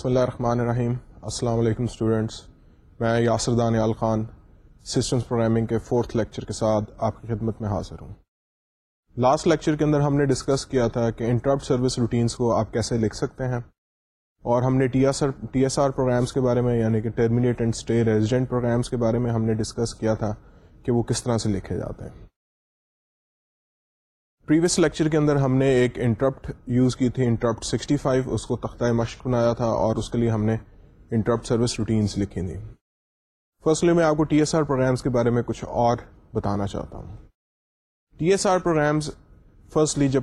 بسم اللہ الرحمن الرحیم۔ السلام علیکم اسٹوڈینٹس میں یاسر دانیال خان سسٹمس پروگرامنگ کے فورتھ لیکچر کے ساتھ آپ کی خدمت میں حاضر ہوں۔ لاسٹ لیکچر کے اندر ہم نے ڈسکس کیا تھا کہ انٹرپٹ سروس روٹینس کو آپ کیسے لکھ سکتے ہیں۔ اور ہم نے T S R T S R programs کے بارے میں یعنی کہ terminate and stay resident programs کے بارے میں ہم نے ڈسکس کیا تھا کہ وہ کس طرح سے لکھے جاتے ہیں۔ پریویس لیکچر کے اندر ہم نے ایک انٹرپٹ یوز کی تھی انٹرپٹ سکسٹی فائیو اس کو تختہ مشق بنایا تھا اور اس کے لیے ہم نے انٹرپٹ سروس روٹینس لکھی تھیں۔ فرسٹلی میں آپ کو ٹی ایس آر پروگرامس کے بارے میں کچھ اور بتانا چاہتا ہوں۔ T S R programs firstly جب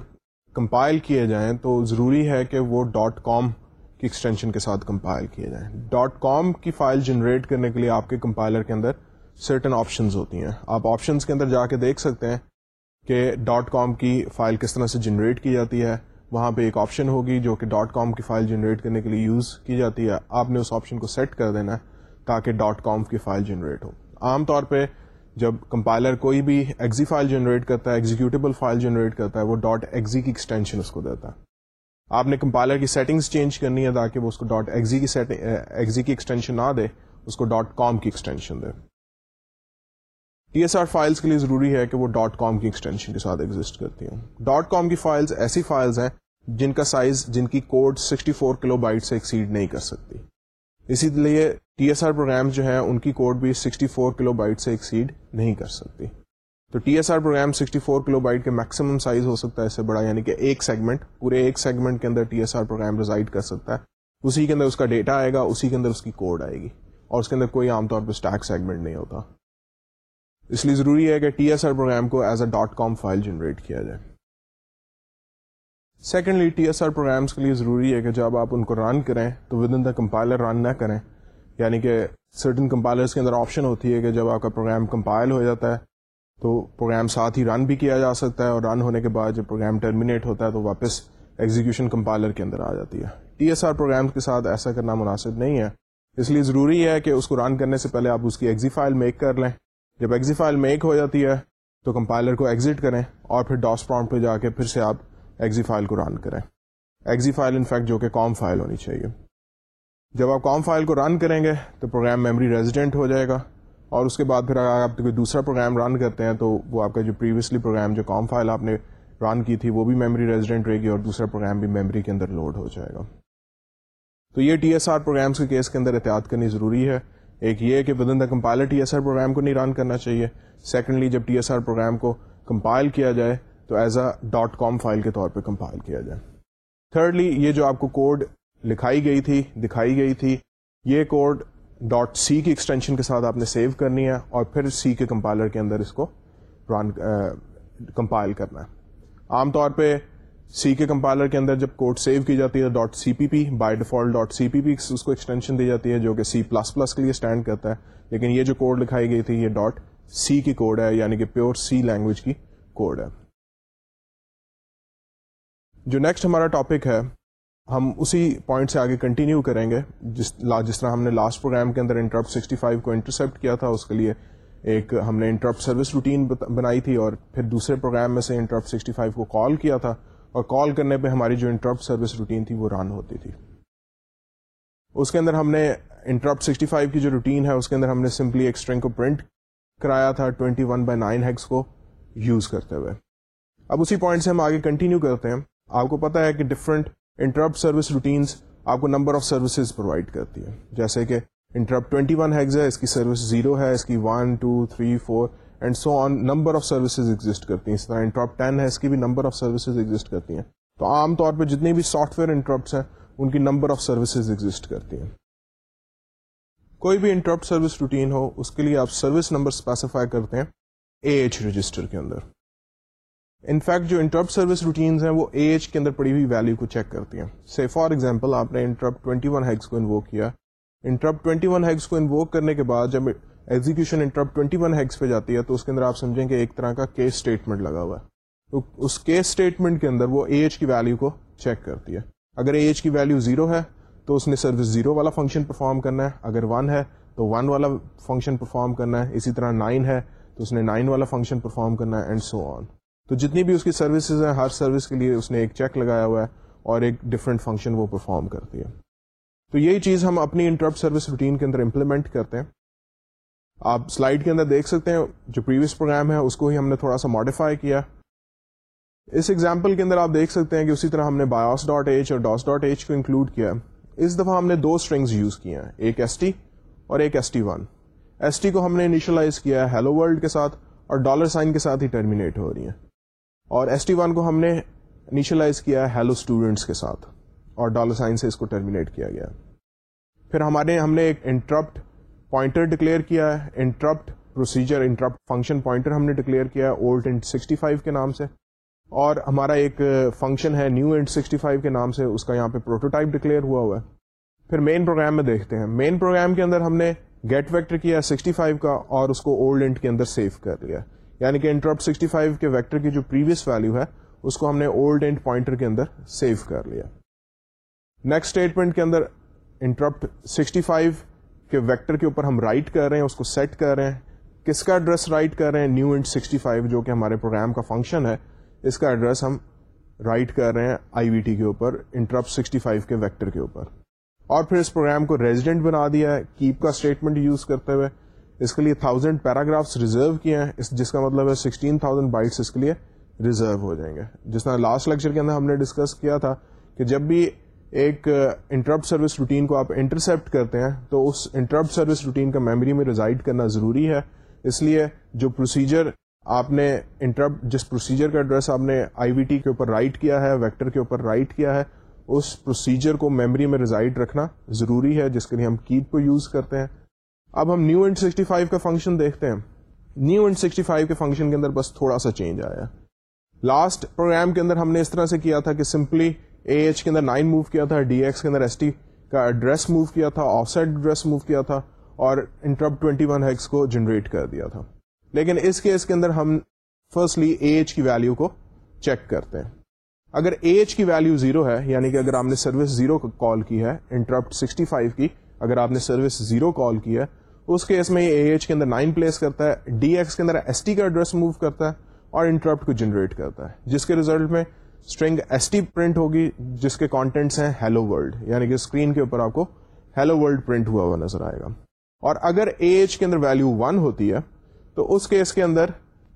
کمپائل کیے جائیں تو ضروری ہے کہ وہ ڈاٹ کام کی ایکسٹینشن کے ساتھ کمپائل کیے جائیں۔ ڈاٹ کام کی فائل جنریٹ کرنے کے لیے آپ کے کمپائلر کے اندر سرٹن آپشنز ہوتی ہیں۔ آپ آپشنس کے اندر جا کے دیکھ سکتے ہیں۔ کہ ڈاٹ کام کی فائل کس طرح سے جنریٹ کی جاتی ہے، وہاں پہ ایک آپشن ہوگی جو کہ ڈاٹ کام کی فائل جنریٹ کرنے کے لیے یوز کی جاتی ہے۔ آپ نے اس آپشن کو سیٹ کر دینا ہے تاکہ ڈاٹ کام کی فائل جنریٹ ہو۔ عام طور پہ جب کمپائلر کوئی بھی ایگزی فائل جنریٹ کرتا ہے ایگزیکیوٹیبل فائل جنریٹ کرتا ہے، وہ ڈاٹ ایگزی کی ایکسٹینشن اس کو دیتا ہے۔ آپ نے کمپائلر کی سیٹنگس چینج کرنی ہے تاکہ وہ اس کو ڈاٹ ایگزی کی ایگزی کی ایکسٹینشن نہ دے، اس کو ڈاٹ کام کی ایکسٹینشن دے۔ ٹی ایس آر فائلس کے لیے ضروری ہے کہ وہ ڈاٹ کام کی ایکسٹینشن کے ساتھ ایگزٹ کرتی ہیں ڈاٹ کام کی فائلز ایسی فائلز ہیں جن کا سائز جن کی کوڈ 64 کلو بائٹ سے ایکسیڈ نہیں کر سکتی۔ اسی لیے ٹی ایس آر پروگرام جو ہیں، ان کی کوڈ بھی 64 کلو بائٹ سے ایکسیڈ نہیں کر سکتی۔ تو T S R program 64 kilobyte کے میکسیمم سائز ہو سکتا ہے اس سے بڑا یعنی کہ ایک سیگمنٹ پورے ایک سیگمنٹ کے اندر T S R program reside کر سکتا ہے۔ اسی کے اندر اس کا ڈیٹا آئے گا، اسی کے اندر اس کی کوڈ آئے گی۔ اور اس کے اندر کوئی عام طور پہ اسٹیک سیگمنٹ نہیں ہوتا۔ اس لیے ضروری ہے کہ ٹی ایس آر پروگرام کو as a dot com file generate کیا جائے۔ Secondly T S R programs کے لیے ضروری ہے کہ جب آپ ان کو رن کریں تو ود ان دا کمپائلر رن نہ کریں۔ یعنی کہ سرٹن کمپائلرس کے اندر آپشن ہوتی ہے کہ جب آپ کا پروگرام کمپائل ہو جاتا ہے تو پروگرام ساتھ ہی رن بھی کیا جا سکتا ہے اور رن ہونے کے بعد جب پروگرام ٹرمینیٹ ہوتا ہے تو واپس ایگزیکیوشن کمپائلر کے اندر آ جاتی ہے۔ ٹی ایس آر پروگرام کے ساتھ ایسا کرنا مناسب نہیں ہے۔ اس لیے ضروری ہے کہ اس کو رن کرنے سے پہلے آپ اس کی ایگزی فائل میک کر لیں۔ جب ایگزی فائل میک ہو جاتی ہے تو کمپائلر کو ایگزٹ کریں اور پھر ڈاس پراؤنڈ پہ جا کے پھر سے آپ ایگزی فائل کو رن کریں۔ ایگزی فائل انفیکٹ جو کہ کام فائل ہونی چاہیے۔ جب آپ کام فائل کو رن کریں گے تو پروگرام میموری ریزیڈنٹ ہو جائے گا اور اس کے بعد پھر اگر آپ کوئی دوسرا پروگرام رن کرتے ہیں تو وہ آپ کا جو پریویسلی پروگرام جو کام فائل آپ نے رن کی تھی وہ بھی میموری ریزیڈنٹ رہے گی اور دوسرا پروگرام بھی میموری کے اندر لوڈ ہو جائے گا۔ تو یہ ٹی ایس آر پروگرامس کے کیس کے اندر احتیاط کرنی ضروری ہے۔ ایک یہ کہ within the compiler T S R program کو نہیں رن کرنا چاہیے۔ سیکنڈلی جب ٹی ایس آر پروگرام کو کمپائل کیا جائے تو as a dot com file کے طور پہ کمپائل کیا جائے۔ تھرڈلی یہ جو آپ کو کوڈ لکھائی گئی تھی، دکھائی گئی تھی، یہ کوڈ ڈاٹ سی کی ایکسٹینشن کے ساتھ آپ نے سیو کرنی ہے اور پھر سی کے کمپائلر کے اندر اس کو رن کمپائل کرنا ہے۔ عام طور پہ سی کے کمپائلر کے اندر جب کوڈ سیو کی جاتی ہے dot C P P by default dot C P P اس کو ایکسٹینشن دی جاتی ہے جو کہ سی پلس پلس کے لیے اسٹینڈ کرتا ہے. لیکن یہ جو کوڈ لکھائی گئی تھی یہ ڈاٹ سی کی کوڈ ہے یعنی کہ پیور سی لینگویج کی کوڈ ہے. جو نیکسٹ ہمارا ٹاپک ہے، ہم اسی پوائنٹ سے آگے کنٹینیو کریں گے. جس جس طرح ہم نے لاسٹ پروگرام کے اندر انٹرپٹ سکسٹی فائیو کو انٹرسپٹ کیا تھا، اس کے لیے ایک ہم نے انٹرپٹ سروس روٹین بنائی تھی اور پھر دوسرے پروگرام میں سے انٹرپٹ سکسٹی فائیو کو کال کیا تھا. اور کال کرنے پہ ہماری جو انٹرپٹ سروس روٹین تھی وہ رن ہوتی تھی۔ اس کے اندر ہم نے انٹرپٹ سکسٹی فائیو کی جو روٹین ہے، اس کے اندر ہم نے سمپلی ایک اسٹرنگ کو پرنٹ کرایا تھا twenty one by nine hex کو یوز کرتے ہوئے۔ اب اسی پوائنٹ سے ہم آگے کنٹینیو کرتے ہیں۔ آپ کو پتا ہے کہ ڈفرنٹ انٹرپٹ سروس روٹینس آپ کو نمبر آف سروسز پرووائڈ کرتی ہے جیسے کہ انٹرپٹ ٹوینٹی ون ہیگز ہے، اس کی سروس زیرو ہے، اس کی one two three four and so on number of services exit کرتی ہیں. اس طرح انٹرپٹ ٹین ہے، اس کی بھی نمبر آف سروسز ایگزٹ کرتی ہیں. تو عام طور پہ جتنی بھی سافٹ ویئر انٹرپٹس ہیں، ان کی نمبر آف سروسز ایگزٹ کرتی ہیں. کوئی بھی انٹرپٹ سروس روٹین ہو، اس کے لیے آپ سروس نمبر اسپیسیفائی کرتے ہیں اے ایچ رجسٹر کے اندر. انفیکٹ جو انٹرپٹ سروس روٹینز ہیں، وہ اے ایچ کے اندر پڑی ہوئی ویلو کو چیک کرتی ہیں. سی فار ایگزامپل آپ نے انٹرپٹ ٹوینٹی ون ہیگس کو انووک کیا. انٹرپٹ ٹوینٹی ون ہیگس کو انووک کرنے کے بعد جب execution interrupt twenty one hex پہ جاتی ہے تو اس کے اندر آپ سمجھیں کہ ایک طرح کا کیس اسٹیٹمنٹ لگا ہوا ہے۔ تو اس کیس اسٹیٹمنٹ کے اندر وہ اے ایچ کی ویلو کو چیک کرتی ہے۔ اگر اے ایچ کی ویلو زیرو ہے تو اس نے سروس زیرو والا فنکشن پرفارم کرنا ہے۔ اگر ون ہے تو ون والا فنکشن پرفارم کرنا ہے۔ اسی طرح نائن ہے تو اس نے نائن والا فنکشن پرفارم کرنا ہے اینڈ سو آن تو جتنی بھی اس کی سروسز ہیں، ہر سروس کے لیے اس نے ایک چیک لگایا ہوا ہے اور ایک ڈفرینٹ فنکشن وہ پرفارم کرتی ہے۔ تو یہی چیز ہم اپنی انٹرپٹ سروس روٹین کے اندر امپلیمنٹ کرتے ہیں۔ آپ سلائڈ کے اندر دیکھ سکتے ہیں، جو پریویس پروگرام ہے، اس کو ہی ہم نے تھوڑا سا ماڈیفائی کیا۔ اس ایگزامپل کے اندر آپ دیکھ سکتے ہیں کہ اسی طرح ہم نے بایوس ڈاٹ ایچ اور ڈاس ڈاٹ ایچ کو انکلوڈ کیا۔ اس دفعہ ہم نے دو اسٹرنگز یوز کیے ہیں، ایک ایس ٹی اور ایک S T one S T کو ہم نے انیشلائز کیا ہے ہیلو ورلڈ کے ساتھ اور ڈالر سائن کے ساتھ ہی ٹرمینیٹ ہو رہی ہیں۔ اور ایس ٹی ون کو ہم نے انیشلائز کیا ہے ہیلو اسٹوڈینٹس کے ساتھ اور ڈالر سائن سے اس کو ٹرمینیٹ کیا گیا۔ پھر ہمارے ہم نے ایک انٹرپٹ پوائنٹر ڈکلیئر کیا ہے، interrupt procedure, interrupt function pointer ہم نے ڈکلیئر کیا اولڈ انٹ سکسٹی فائیو کے نام سے۔ اور ہمارا ایک فنکشن ہے نیو انٹ سکسٹی فائیو کے نام سے، اس کا یہاں پہ پروٹوٹائپ ڈکلیئر ہوا ہوا ہے۔ پھر مین پروگرام میں دیکھتے ہیں۔ مین پروگرام کے اندر ہم نے گیٹ ویکٹر کیا 65 کا اور اس کو اولڈ انٹ کے اندر سیو کر لیا۔ یعنی کہ انٹرپٹ 65 کے ویکٹر کی جو پریویس ویلو ہے، اس کو ہم نے اولڈ انٹ پوائنٹر کے اندر سیو کر لیا۔ نیکسٹ اسٹیٹمنٹ کے اندر انٹرپٹ 65 کے ویکٹر کے اوپر ہم رائٹ کر رہے ہیں، اس کو سیٹ کر رہے ہیں۔ کس کا ایڈریس رائٹ کر رہے ہیں؟ نیو انٹ 65 جو کہ ہمارے پروگرام کا فنکشن ہے، اس کا ایڈریس ہم رائٹ کر رہے ہیں آئی وی ٹی کے اوپر، انٹرپٹ 65 کے ویکٹر کے اوپر۔ اور پھر اس پروگرام کو ریزیڈنٹ بنا دیا ہے، کیپ کا اسٹیٹمنٹ یوز کرتے ہوئے۔ اس کے لیے تھاؤزینڈ پیراگرافس ریزرو کیے ہیں جس کا مطلب ہے سکسٹین تھاؤزینڈ بائٹس اس کے لیے ریزرو ہو جائیں گے۔ جس طرح لاسٹ لیکچر کے اندر ہم نے ڈسکس کیا تھا کہ جب بھی ایک انٹرپٹ سروس روٹین کو آپ انٹرسپٹ کرتے ہیں، تو اس انٹرپٹ سروس روٹین کا میموری میں ریزائڈ کرنا ضروری ہے۔ اس لیے جو پروسیجر آپ نے انٹرپٹ جس پروسیجر کا ایڈریس آپ نے آئی وی ٹی کے اوپر رائٹ کیا ہے ویکٹر کے اوپر رائٹ کیا ہے، اس پروسیجر کو میموری میں ریزائڈ رکھنا ضروری ہے، جس کے لیے ہم کیپ کو یوز کرتے ہیں۔ اب ہم نیو انٹ سکسٹی فائیو کا فنکشن دیکھتے ہیں۔ نیو انٹ سکسٹی فائیو کے فنکشن کے اندر بس تھوڑا سا چینج آیا۔ لاسٹ پروگرام کے اندر ہم نے اس طرح سے کیا تھا کہ سمپلی اے ایچ کے اندر نائن موو کیا تھا ڈی ایکس کے اندر ایس ٹی کا ایڈریس موو کیا تھا آف سائڈ ایڈریس موو کیا تھا، اور انٹرپ ٹوینٹی ون ہیکس کو جنریٹ کر دیا تھا۔ لیکن اس کیس کے اندر ہم فرسٹلی اے ایچ کی ویلو کو چیک کرتے ہیں۔ اگر ایج کی ویلو زیرو ہے یعنی کہ اگر آپ نے سروس زیرو کال کی ہے انٹرپٹ سکسٹی فائیو کی، اگر آپ نے سروس زیرو کال کی ہے، اس کیس میں یہ ایج کے اندر نائن پلیس کرتا ہے ڈی ایکس کے اندر ایس ٹی کا ایڈریس موو کرتا ہے، اور انٹرپٹ کو جنریٹ کرتا ہے، جس کے ریزلٹ میں اسٹرنگ ایس ٹی پرنٹ ہوگی جس کے کانٹینٹس ہیں ہیلو ورلڈ یعنی کہ اسکرین کے اوپر آپ کو ہیلو ورلڈ پرنٹ ہوا ہوا نظر آئے گا. اور اگر ایج کے اندر ویلو ون ہوتی ہے، تو اس کیس کے اندر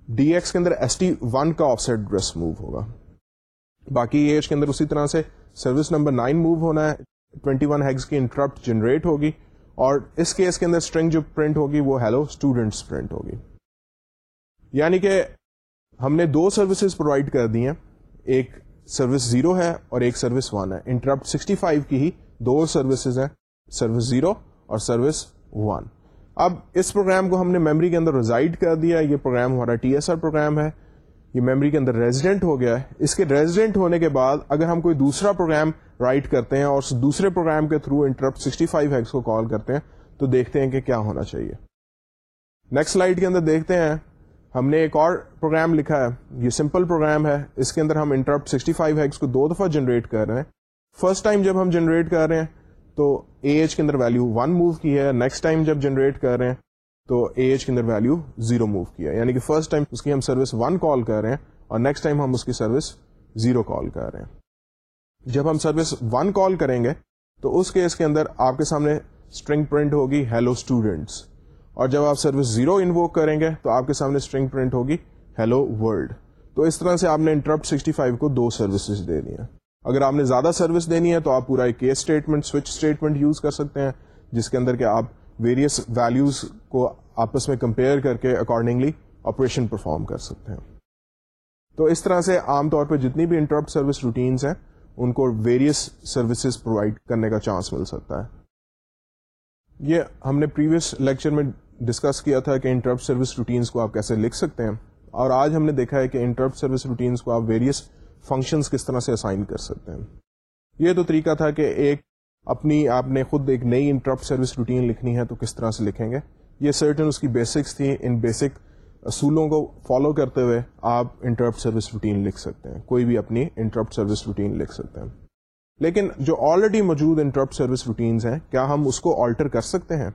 ڈی ایکس کے اندر ایس ٹی ون کا آف سیٹ ایڈریس موو ہوگا. باقی ایج کے اندر اسی طرح سے سروس نمبر نائن موو ہونا ہے ٹوینٹی ون ہیگز کی انٹرپٹ جنریٹ ہوگی، اور اس کیس کے اندر اسٹرنگ جو پرنٹ ہوگی وہ ہیلو اسٹوڈینٹس پرنٹ ہوگی. یعنی کہ ہم نے دو سروسز پرووائڈ کر دی ہیں ایک سروس زیرو ہے اور ایک سروس ون ہے۔ انٹرپٹ سکسٹی فائیو کی ہی دو سروسز ہیں، سروس زیرو اور سروس ون۔ اب اس پروگرام کو ہم نے میموری کے اندر ریزائڈ کر دیا۔ یہ پروگرام ہمارا ٹی ایس آر پروگرام ہے۔ یہ میموری کے اندر ریزیڈنٹ ہو گیا ہے۔ اس کے ریزیڈنٹ ہونے کے بعد اگر ہم کوئی دوسرا پروگرام رائٹ کرتے ہیں اور دوسرے پروگرام کے تھرو انٹرپٹ 65 فائیو ہیکس کو کال کرتے ہیں، تو دیکھتے ہیں کہ کیا ہونا چاہیے۔ نیکسٹ سلائڈ کے اندر دیکھتے ہیں۔ ہم نے ایک اور پروگرام لکھا ہے، یہ سمپل پروگرام ہے۔ اس کے اندر ہم انٹرپٹ 65 فائیو ہیکس کو دو دفعہ جنریٹ کر رہے ہیں۔ فرسٹ ٹائم جب ہم جنریٹ کر رہے ہیں، تو اے ایچ کے اندر ویلو ون موو کی ہے۔ نیکسٹ ٹائم جب جنریٹ کر رہے ہیں، تو اے ایچ کے اندر ویلو زیرو موو کیا یعنی کہ فرسٹ ٹائم اس کی ہم سروس ون کال کر رہے ہیں اور نیکسٹ ٹائم ہم اس کی سروس زیرو کال کر رہے ہیں۔ جب ہم سروس ون کال کریں گے، تو اس کیس کے اندر آپ کے سامنے اسٹرنگ پرنٹ ہوگی ہیلو اسٹوڈینٹس اور جب آپ سروس زیرو انووک کریں گے تو آپ کے سامنے اسٹرنگ پرنٹ ہوگی ہیلو ورلڈ۔ تو اس طرح سے آپ نے انٹرپٹ 65 کو دو سروسز دے دی ہیں۔ اگر آپ نے زیادہ سروس دینی ہے تو آپ پورا ایک case statement switch statement use کر سکتے ہیں، جس کے اندر کہ آپ ویریس ویلوز کو آپس میں کمپیئر کر کے اکارڈنگلی آپریشن پرفارم کر سکتے ہیں۔ تو اس طرح سے عام طور پہ جتنی بھی انٹرپٹ سروس روٹینس ہیں، ان کو ویریس سروسز پرووائڈ کرنے کا چانس مل سکتا ہے۔ یہ ہم نے پریویس لیکچر میں ڈسکس کیا تھا کہ انٹرپٹ سروس روٹینس کو آپ کیسے لکھ سکتے ہیں، اور آج ہم نے دیکھا ہے کہ انٹرپٹ سروس روٹینس کو آپ ویریس فنکشنز کس طرح سے اسائن کر سکتے ہیں۔ یہ تو طریقہ تھا کہ ایک اپنی، آپ نے خود ایک نئی انٹرپٹ سروس روٹین لکھنی ہے تو کس طرح سے لکھیں گے۔ یہ سرٹن اس کی بیسکس تھی ان بیسک اصولوں کو فالو کرتے ہوئے آپ انٹرپٹ سروس روٹین لکھ سکتے ہیں۔ کوئی بھی اپنی انٹرپٹ سروس روٹین لکھ سکتے ہیں۔ لیکن جو آلریڈی موجود انٹرپٹ سروس روٹینز ہیں، کیا ہم اس کو آلٹر کر سکتے ہیں؟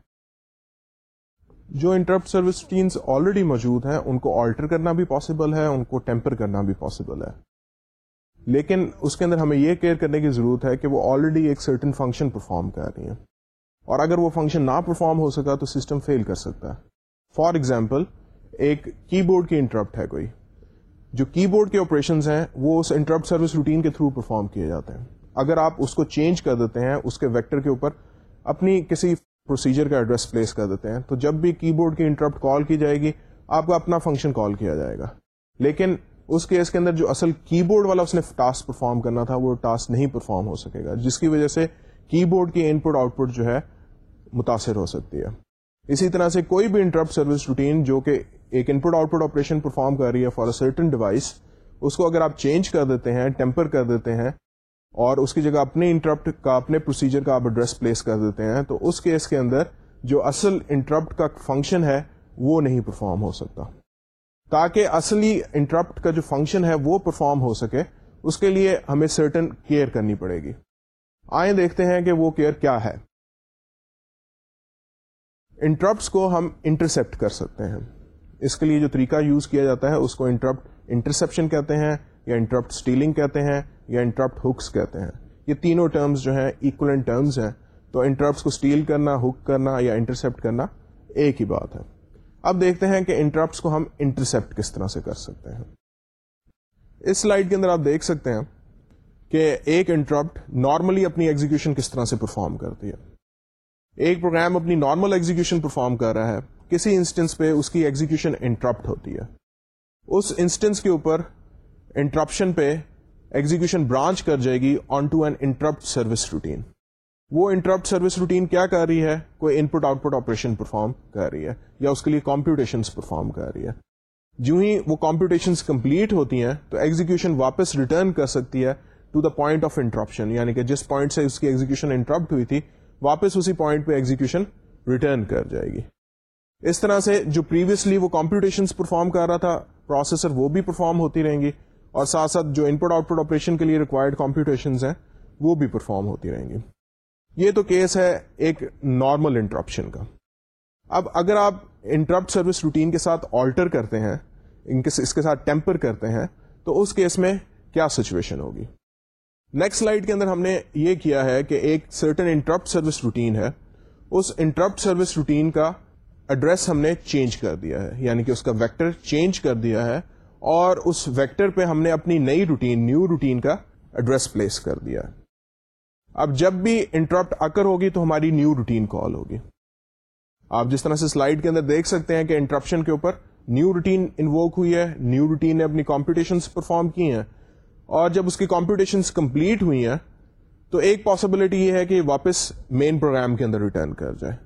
جو انٹرپٹ سروس روٹینز آلریڈی موجود ہیں، ان کو آلٹر کرنا بھی پاسبل ہے، ان کو ٹیمپر کرنا بھی پاسبل ہے۔ لیکن اس کے اندر ہمیں یہ کیئر کرنے کی ضرورت ہے کہ وہ آلریڈی ایک سرٹن فنکشن پرفارم کر رہی ہیں۔ اور اگر وہ فنکشن نہ پرفارم ہو سکا تو سسٹم فیل کر سکتا ہے۔ فار ایگزامپل ایک کی بورڈ کی انٹرپٹ ہے کوئی۔ جو کی بورڈ کے آپریشن ہیں، وہ اس انٹرپٹ سروس روٹین کے تھرو پرفارم کیے جاتے ہیں۔ اگر آپ اس کو چینج کر دیتے ہیں، اس کے ویکٹر کے اوپر اپنی کسی پروسیجر کا ایڈریس پلیس کر دیتے ہیں، تو جب بھی کی بورڈ کی انٹرپٹ کال کی جائے گی، آپ کا اپنا فنکشن کال کیا جائے گا۔ لیکن اس کیس کے اندر جو اصل کی بورڈ والا اس نے ٹاسک پرفارم کرنا تھا، وہ ٹاسک نہیں پرفارم ہو سکے گا، جس کی وجہ سے کی بورڈ کی ان پٹ آؤٹ پٹ جو ہے، متاثر ہو سکتی ہے۔ اسی طرح سے کوئی بھی انٹرپٹ سروس روٹین جو کہ ایک input output operation perform کر رہی ہے فار اے سرٹن ڈیوائس اس کو اگر آپ چینج کر دیتے ہیں ٹیمپر کر دیتے ہیں اور اس کی جگہ اپنے انٹرپٹ کا اپنے پروسیجر کا آپ ایڈریس پلیس کر دیتے ہیں، تو اس کیس کے اندر جو اصل انٹرپٹ کا فنکشن ہے، وہ نہیں پرفارم ہو سکتا۔ تاکہ اصلی انٹرپٹ کا جو فنکشن ہے، وہ پرفارم ہو سکے، اس کے لیے ہمیں سرٹن کیئر کرنی پڑے گی۔ آئیں دیکھتے ہیں کہ وہ کیئر کیا ہے۔ انٹرپٹس کو ہم انٹرسپٹ کر سکتے ہیں۔ اس کے لیے جو طریقہ یوز کیا جاتا ہے، اس کو انٹرپٹ انٹرسپشن کہتے ہیں یا انٹرپٹ اسٹیلنگ کہتے ہیں۔ یا انٹرپٹ ہکس کہتے ہیں، یہ تینوں ٹرمز جو ہیں اکولنٹ ٹرمز ہیں، تو انٹرپٹس کو اسٹیل کرنا ہک کرنا یا انٹرسپٹ کرنا ایک ہی بات ہے۔ اب دیکھتے ہیں کہ انٹرپٹس کو ہم انٹرسپٹ کس طرح سے کر سکتے ہیں۔ اس سلائڈ کے اندر آپ دیکھ سکتے ہیں کہ ایک انٹرپٹ نارملی اپنی ایگزیکشن کس طرح سے پرفارم کرتی ہے۔ ایک پروگرام اپنی نارمل ایگزیکشن پرفارم کر رہا ہے، کسی انسٹنس پہ اس کی ایگزیکشن انٹرپٹ ہوتی ہے۔ اس انسٹنس کے اوپر انٹرپشن پہ ایگزیکشن برانچ کر جائے گی on to an interrupt service routine وہ انٹرپٹ سروس روٹین کیا کر رہی ہے؟ کوئی input output operation perform کر رہی ہے یا اس کے لیے کمپیوٹیشن پرفارم کر رہی ہے. جو ہی وہ کمپیوٹیشن کمپلیٹ ہوتی ہیں تو ایگزیکشن واپس ریٹرن کر سکتی ہے to the point of interruption یعنی کہ جس پوائنٹ سے اس کی ایگزیکشن انٹرپٹ ہوئی تھی، واپس اسی پوائنٹ پہ ایگزیکشن ریٹرن کر جائے گی. اس طرح سے جو پریویسلی وہ کمپیوٹیشن پرفارم کر رہا تھا پروسیسر وہ بھی پرفارم ہوتی رہیں گی۔ اور ساتھ ساتھ جو ان پٹ آؤٹ پٹ آپریشن کے لیے ریکوائرڈ کمپیوٹیشن ہیں، وہ بھی پرفارم ہوتی رہیں گی۔ یہ تو کیس ہے ایک نارمل انٹرپشن کا۔ اب اگر آپ انٹرپٹ سروس روٹین کے ساتھ آلٹر کرتے ہیں اس کے ساتھ ٹیمپر کرتے ہیں، تو اس کیس میں کیا سچویشن ہوگی؟ نیکسٹ سلائڈ کے اندر ہم نے یہ کیا ہے کہ ایک سرٹن انٹرپٹ سروس روٹین ہے۔ اس انٹرپٹ سروس روٹین کا ایڈریس ہم نے چینج کر دیا ہے یعنی کہ اس کا ویکٹر چینج کر دیا ہے۔ اور اس ویکٹر پہ ہم نے اپنی نئی روٹین نیو روٹین کا ایڈریس پلیس کر دیا۔ اب جب بھی انٹرپٹ اکر ہوگی تو ہماری نیو روٹین کال ہوگی۔ آپ جس طرح سے سلائڈ کے اندر دیکھ سکتے ہیں کہ انٹرپشن کے اوپر نیو روٹین انووک ہوئی ہے نیو روٹین نے اپنی کمپٹیشن پرفارم کی ہیں اور جب اس کی کمپٹیشن کمپلیٹ ہوئی ہیں تو ایک پاسبلٹی یہ ہے کہ واپس مین پروگرام کے اندر ریٹرن کر جائے۔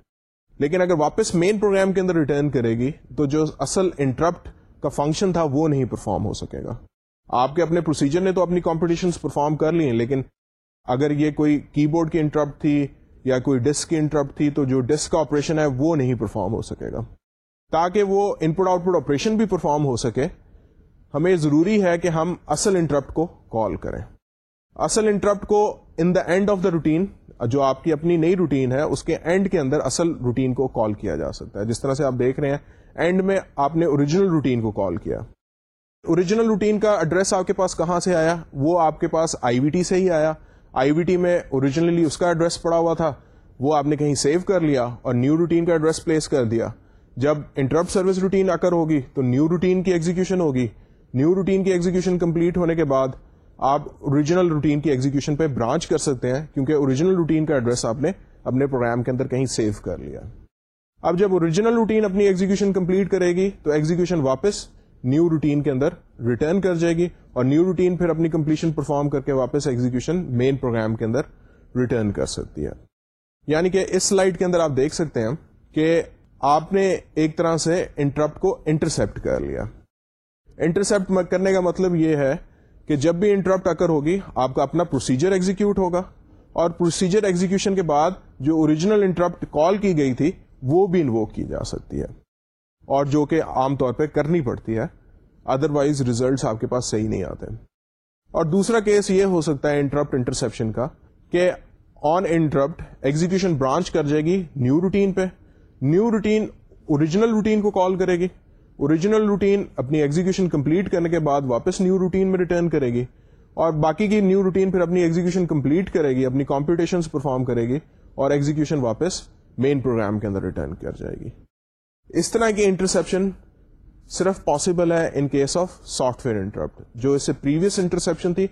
لیکن اگر واپس مین پروگرام کے اندر ریٹرن کرے گی تو جو اصل انٹرپٹ کا فنکشن تھا، وہ نہیں پرفارم ہو سکے گا۔ آپ کے اپنے پروسیجر نے تو اپنی کمپٹیشن پرفارم کر لی ہیں، لیکن اگر یہ کوئی کی بورڈ کی انٹرپٹ تھی یا کوئی ڈسک کی انٹرپٹ تھی، تو جو ڈسک کا آپریشن ہے، وہ نہیں پرفارم ہو سکے گا۔ تاکہ وہ input output operation بھی پرفارم ہو سکے، ہمیں ضروری ہے کہ ہم اصل انٹرپٹ کو کال کریں۔ اصل انٹرپٹ کو in the end of the routine جو آپ کی اپنی نئی روٹین ہے، اس کے اینڈ کے اندر اصل روٹین کو کال کیا جا سکتا ہے۔ جس طرح سے آپ دیکھ رہے ہیں اینڈ میں آپ نے اوریجنل روٹین کو کال کیا۔ اوریجنل روٹین کا ایڈریس آپ کے پاس کہاں سے آیا؟ وہ آپ کے پاس آئی وی ٹی سے ہی آیا۔ آئی وی ٹی میں اوریجنلی اس کا ایڈریس پڑا ہوا تھا۔ وہ آپ نے کہیں سیو کر لیا اور نیو روٹین کا ایڈریس پلیس کر دیا۔ جب انٹرپٹ سروس روٹین آ کر ہوگی تو نیو روٹین کی ایگزیکشن ہوگی۔ نیو روٹین کی ایگزیکشن کمپلیٹ ہونے کے بعد آپ اوریجنل روٹین کی ایگزیکشن پہ برانچ کر سکتے ہیں، کیونکہ اوریجنل روٹین کا ایڈریس آپ نے اپنے پروگرام کے اندر کہیں سیو کر لیا۔ اب جب اوریجنل روٹین اپنی ایگزیکشن کمپلیٹ کرے گی تو ایگزیکشن واپس نیو روٹین کے اندر ریٹرن کر جائے گی اور نیو روٹین پھر اپنی کمپلیشن پرفارم کر کے واپس ایگزیکشن مین پروگرام کے اندر ریٹرن کر سکتی ہے۔ یعنی کہ اس سلائڈ کے اندر آپ دیکھ سکتے ہیں کہ آپ نے ایک طرح سے انٹرپٹ کو انٹرسپٹ کر لیا۔ انٹرسپٹ کرنے کا مطلب یہ ہے کہ جب بھی انٹرپٹ اکر ہوگی، آپ کا اپنا پروسیجر ایگزیکیوٹ ہوگا۔ اور پروسیجر ایگزیکشن کے بعد جو اوریجنل انٹرپٹ کال کی گئی تھی وہ بھی انووک کی جا سکتی ہے اور جو کہ عام طور پہ کرنی پڑتی ہے ادر وائز ریزلٹس آپ کے پاس صحیح نہیں آتے۔ اور دوسرا کیس یہ ہو سکتا ہے انٹرپٹ انٹرسپشن کا کہ آن انٹرپٹ ایگزیکشن برانچ کر جائے گی نیو روٹین پہ۔ نیو روٹین اوریجنل روٹین کو کال کرے گی۔ اوریجنل روٹین اپنی ایگزیکشن کمپلیٹ کرنے کے بعد واپس نیو روٹین میں ریٹرن کرے گی۔ اور باقی کی نیو روٹین پھر اپنی ایگزیکشن کمپلیٹ کرے گی، اپنی کمپیوٹیشن پرفارم کرے گی اور ایگزیکشن واپس مین پروگرام کے اندر ریٹرن کر جائے گی۔ اس طرح کی انٹرسپشن صرف پاسبل ہے in case of software interrupt جو اس سے پریویس انٹرسپشن تھی،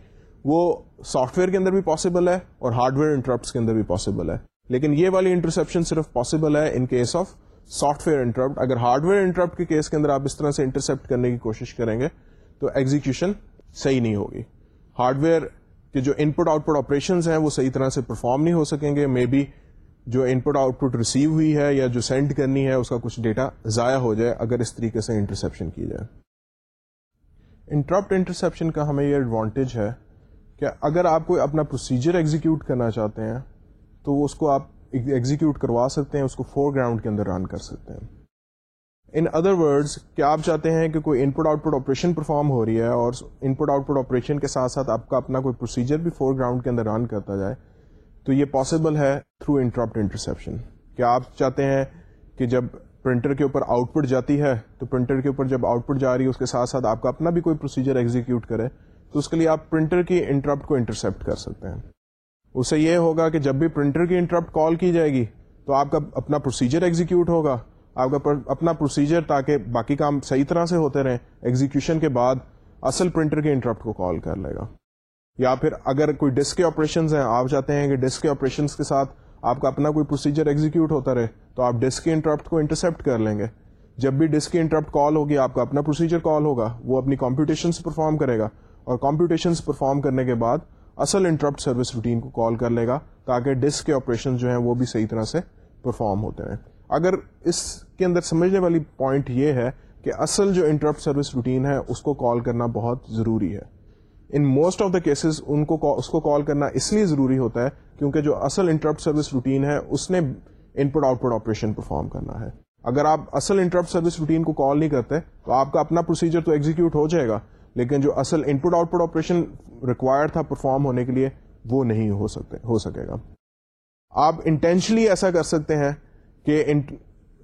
وہ سافٹ ویئر کے اندر بھی پاسبل ہے اور ہارڈ ویئر انٹرپٹ کے اندر بھی پاسبل ہے۔ لیکن یہ والی انٹرسپشن صرف پاسبل ہے in case of software interrupt اگر ہارڈ ویئر انٹرپٹ کے کیس کے اندر آپ اس طرح سے انٹرسپٹ کرنے کی کوشش کریں گے، تو ایگزیکشن صحیح نہیں ہوگی۔ ہارڈ ویئر کے جو ان پٹ آؤٹ پٹ آپریشن ہیں، وہ صحیح طرح سے پرفارم نہیں ہو سکیں گے۔ مے بی جو ان پٹ آؤٹ پٹ ریسیو ہوئی ہے یا جو سینڈ کرنی ہے، اس کا کچھ ڈیٹا ضائع ہو جائے اگر اس طریقے سے انٹرسپشن کی جائے۔ انٹرپٹ انٹرسپشن کا ہمیں یہ ایڈوانٹیج ہے کہ اگر آپ کوئی اپنا پروسیجر ایگزیکیوٹ کرنا چاہتے ہیں، تو اس کو آپ ایگزیکیوٹ کروا سکتے ہیں، اس کو فور گراؤنڈ کے اندر رن کر سکتے ہیں۔ ان ادر ورڈز کیا آپ چاہتے ہیں کہ کوئی input output operation perform ہو رہی ہے اور input output operation کے ساتھ ساتھ آپ کا اپنا کوئی پروسیجر بھی فور گراؤنڈ کے اندر رن کرتا جائے تو یہ پاسبل ہے تھرو انٹرپٹ انٹرسپشن کیا آپ چاہتے ہیں کہ جب پرنٹر کے اوپر آؤٹ پٹ جاتی ہے، تو پرنٹر کے اوپر جب آؤٹ پٹ جا رہی ہے، اس کے ساتھ ساتھ آپ کا اپنا بھی کوئی پروسیجر ایگزیکیوٹ کرے، تو اس کے لیے آپ پرنٹر کی انٹرپٹ کو انٹرسپٹ کر سکتے ہیں۔ اس سے یہ ہوگا کہ جب بھی پرنٹر کی انٹرپٹ کال کی جائے گی، تو آپ کا اپنا پروسیجر ایگزیکیوٹ ہوگا۔ آپ کا اپنا پروسیجر تاکہ باقی کام صحیح طرح سے ہوتے رہیں۔ ایگزیکیوشن کے بعد اصل پرنٹر کے انٹرپٹ کو کال کر لے گا۔ یا پھر اگر کوئی ڈسک کے آپریشن ہیں، آپ چاہتے ہیں کہ ڈسک کے آپریشن کے ساتھ آپ کا اپنا کوئی پروسیجر ایگزیکیوٹ ہوتا رہے، تو آپ ڈسک کے انٹرپٹ کو انٹرسپٹ کر لیں گے۔ جب بھی ڈسک کی انٹرپٹ کال ہوگی، آپ کا اپنا پروسیجر کال ہوگا، وہ اپنی کمپیوٹیشن پرفارم کرے گا۔ اور کمپیوٹیشن پرفارم کرنے کے بعد اصل انٹرپٹ سروس روٹین کو کال کر لے گا، تاکہ ڈسک کے آپریشن جو ہیں وہ بھی صحیح طرح سے پرفارم ہوتے رہیں۔ اگر اس کے اندر سمجھنے والی پوائنٹ یہ ہے کہ اصل جو انٹرپٹ سروس روٹین ہے، اس کو کال کرنا بہت ضروری ہے۔ In most of the cases ان کو اس کو کال کرنا اس لیے ضروری ہوتا ہے کیونکہ جو اصل انٹرپٹ سروس روٹین ہے، اس نے input output operation perform کرنا ہے۔ اگر آپ اصل انٹرپٹ سروس روٹین کو کال نہیں کرتے، تو آپ کا اپنا پروسیجر تو ایگزیکیوٹ ہو جائے گا، لیکن جو اصل input output operation required تھا پرفارم ہونے کے لیے، وہ نہیں ہو سکتے، ہو سکے گا۔ آپ انٹینشلی ایسا کر سکتے ہیں کہ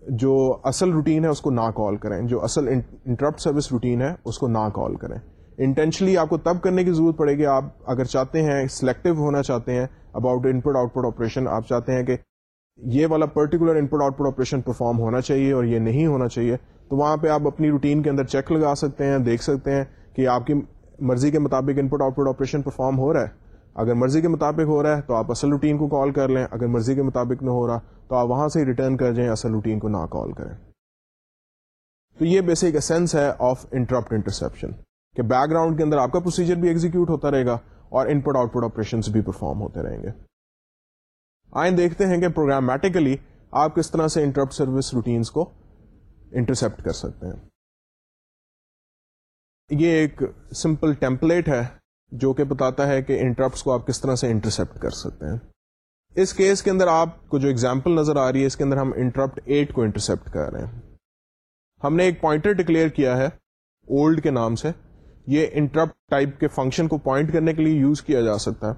جو اصل روٹین ہے، اس کو نہ کال کریں۔ جو اصل انٹرپٹ سروس روٹین ہے، اس کو نہ کال کریں۔ انٹینشلی آپ کو تب کرنے کی ضرورت پڑے گی، آپ اگر چاہتے ہیں سلیکٹو ہونا چاہتے ہیں about input output operation آپ چاہتے ہیں کہ یہ والا particular input output operation perform ہونا چاہیے اور یہ نہیں ہونا چاہیے، تو وہاں پہ آپ اپنی روٹین کے اندر چیک لگا سکتے ہیں، دیکھ سکتے ہیں کہ آپ کی مرضی کے مطابق input output operation perform ہو رہا ہے۔ اگر مرضی کے مطابق ہو رہا ہے تو آپ اصل روٹین کو کال کر لیں، اگر مرضی کے مطابق نہ ہو رہا تو آپ وہاں سے ریٹرن کر جائیں، اصل روٹین کو نہ کال کریں۔ تو یہ بیسک اسینس ہے آف انٹرپٹ انٹرسپشن کہ بیک گراؤنڈ کے اندر آپ کا پروسیجر بھی ایگزیکیوٹ ہوتا رہے گا اور input output operation بھی پرفارم ہوتے رہیں گے۔ آئیں دیکھتے ہیں کہ پروگرامیٹیکلی آپ کس طرح سے انٹرپٹ سروس روٹینس کو انٹرسپٹ کر سکتے ہیں۔ یہ ایک سمپل ٹیمپلیٹ ہے جو کہ بتاتا ہے کہ انٹرپٹس کو آپ کس طرح سے انٹرسپٹ کر سکتے ہیں۔ اس کیس کے اندر آپ کو جو ایگزامپل نظر آ رہی ہے، اس کے اندر ہم انٹرپٹ ایٹ کو انٹرسپٹ کر رہے ہیں۔ ہم نے ایک پوائنٹر ڈکلیئر کیا ہے اولڈ کے نام سے۔ یہ انٹرپٹ ٹائپ کے فنکشن کو پوائنٹ کرنے کے لیے یوز کیا جا سکتا ہے۔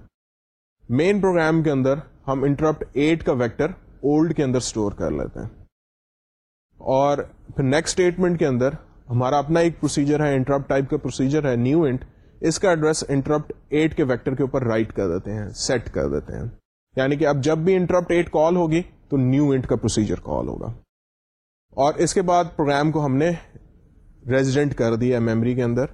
مین پروگرام کے اندر ہم انٹرپٹ ایٹ کا ویکٹر اولڈ کے اندر اسٹور کر لیتے ہیں۔ اور پھر نیکسٹ اسٹیٹمنٹ کے اندر ہمارا اپنا ایک پروسیجر ہے انٹرپٹ ٹائپ کا پروسیجر ہے نیو انٹ اس کا ایڈریس انٹرپٹ ایٹ کے ویکٹر کے اوپر رائٹ کر دیتے ہیں سیٹ کر دیتے ہیں۔ یعنی کہ اب جب بھی انٹرپٹ ایٹ کال ہوگی تو نیو انٹ کا پروسیجر کال ہوگا۔ اور اس کے بعد پروگرام کو ہم نے ریزیڈنٹ کر دیا میموری کے اندر۔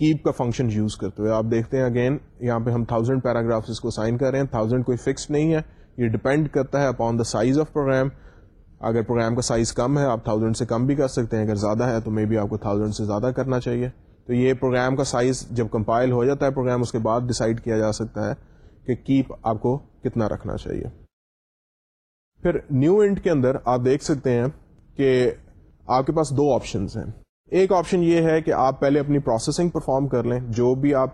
کیپ کا فنکشن یوز کرتے ہوئے آپ دیکھتے ہیں اگین یہاں پہ ہم تھاؤزینڈ پیراگراف کو سائن کر رہے ہیں تھاؤزینڈ کوئی فکس نہیں ہے یہ ڈپینڈ کرتا ہے upon the size of program اگر پروگرام کا سائز کم ہے آپ تھاؤزینڈ سے کم بھی کر سکتے ہیں اگر زیادہ ہے تو مے بی آپ کو تھاؤزینڈ سے زیادہ کرنا چاہیے تو یہ پروگرام کا سائز جب کمپائل ہو جاتا ہے پروگرام اس کے بعد ڈسائڈ کیا جا سکتا ہے کہ کیپ آپ کو کتنا رکھنا چاہیے پھر نیو انٹ کے اندر آپ دیکھ سکتے ہیں کہ آپ کے پاس دو آپشنس ہیں ایک آپشن یہ ہے کہ آپ پہلے اپنی پروسیسنگ پرفارم کر لیں، جو بھی آپ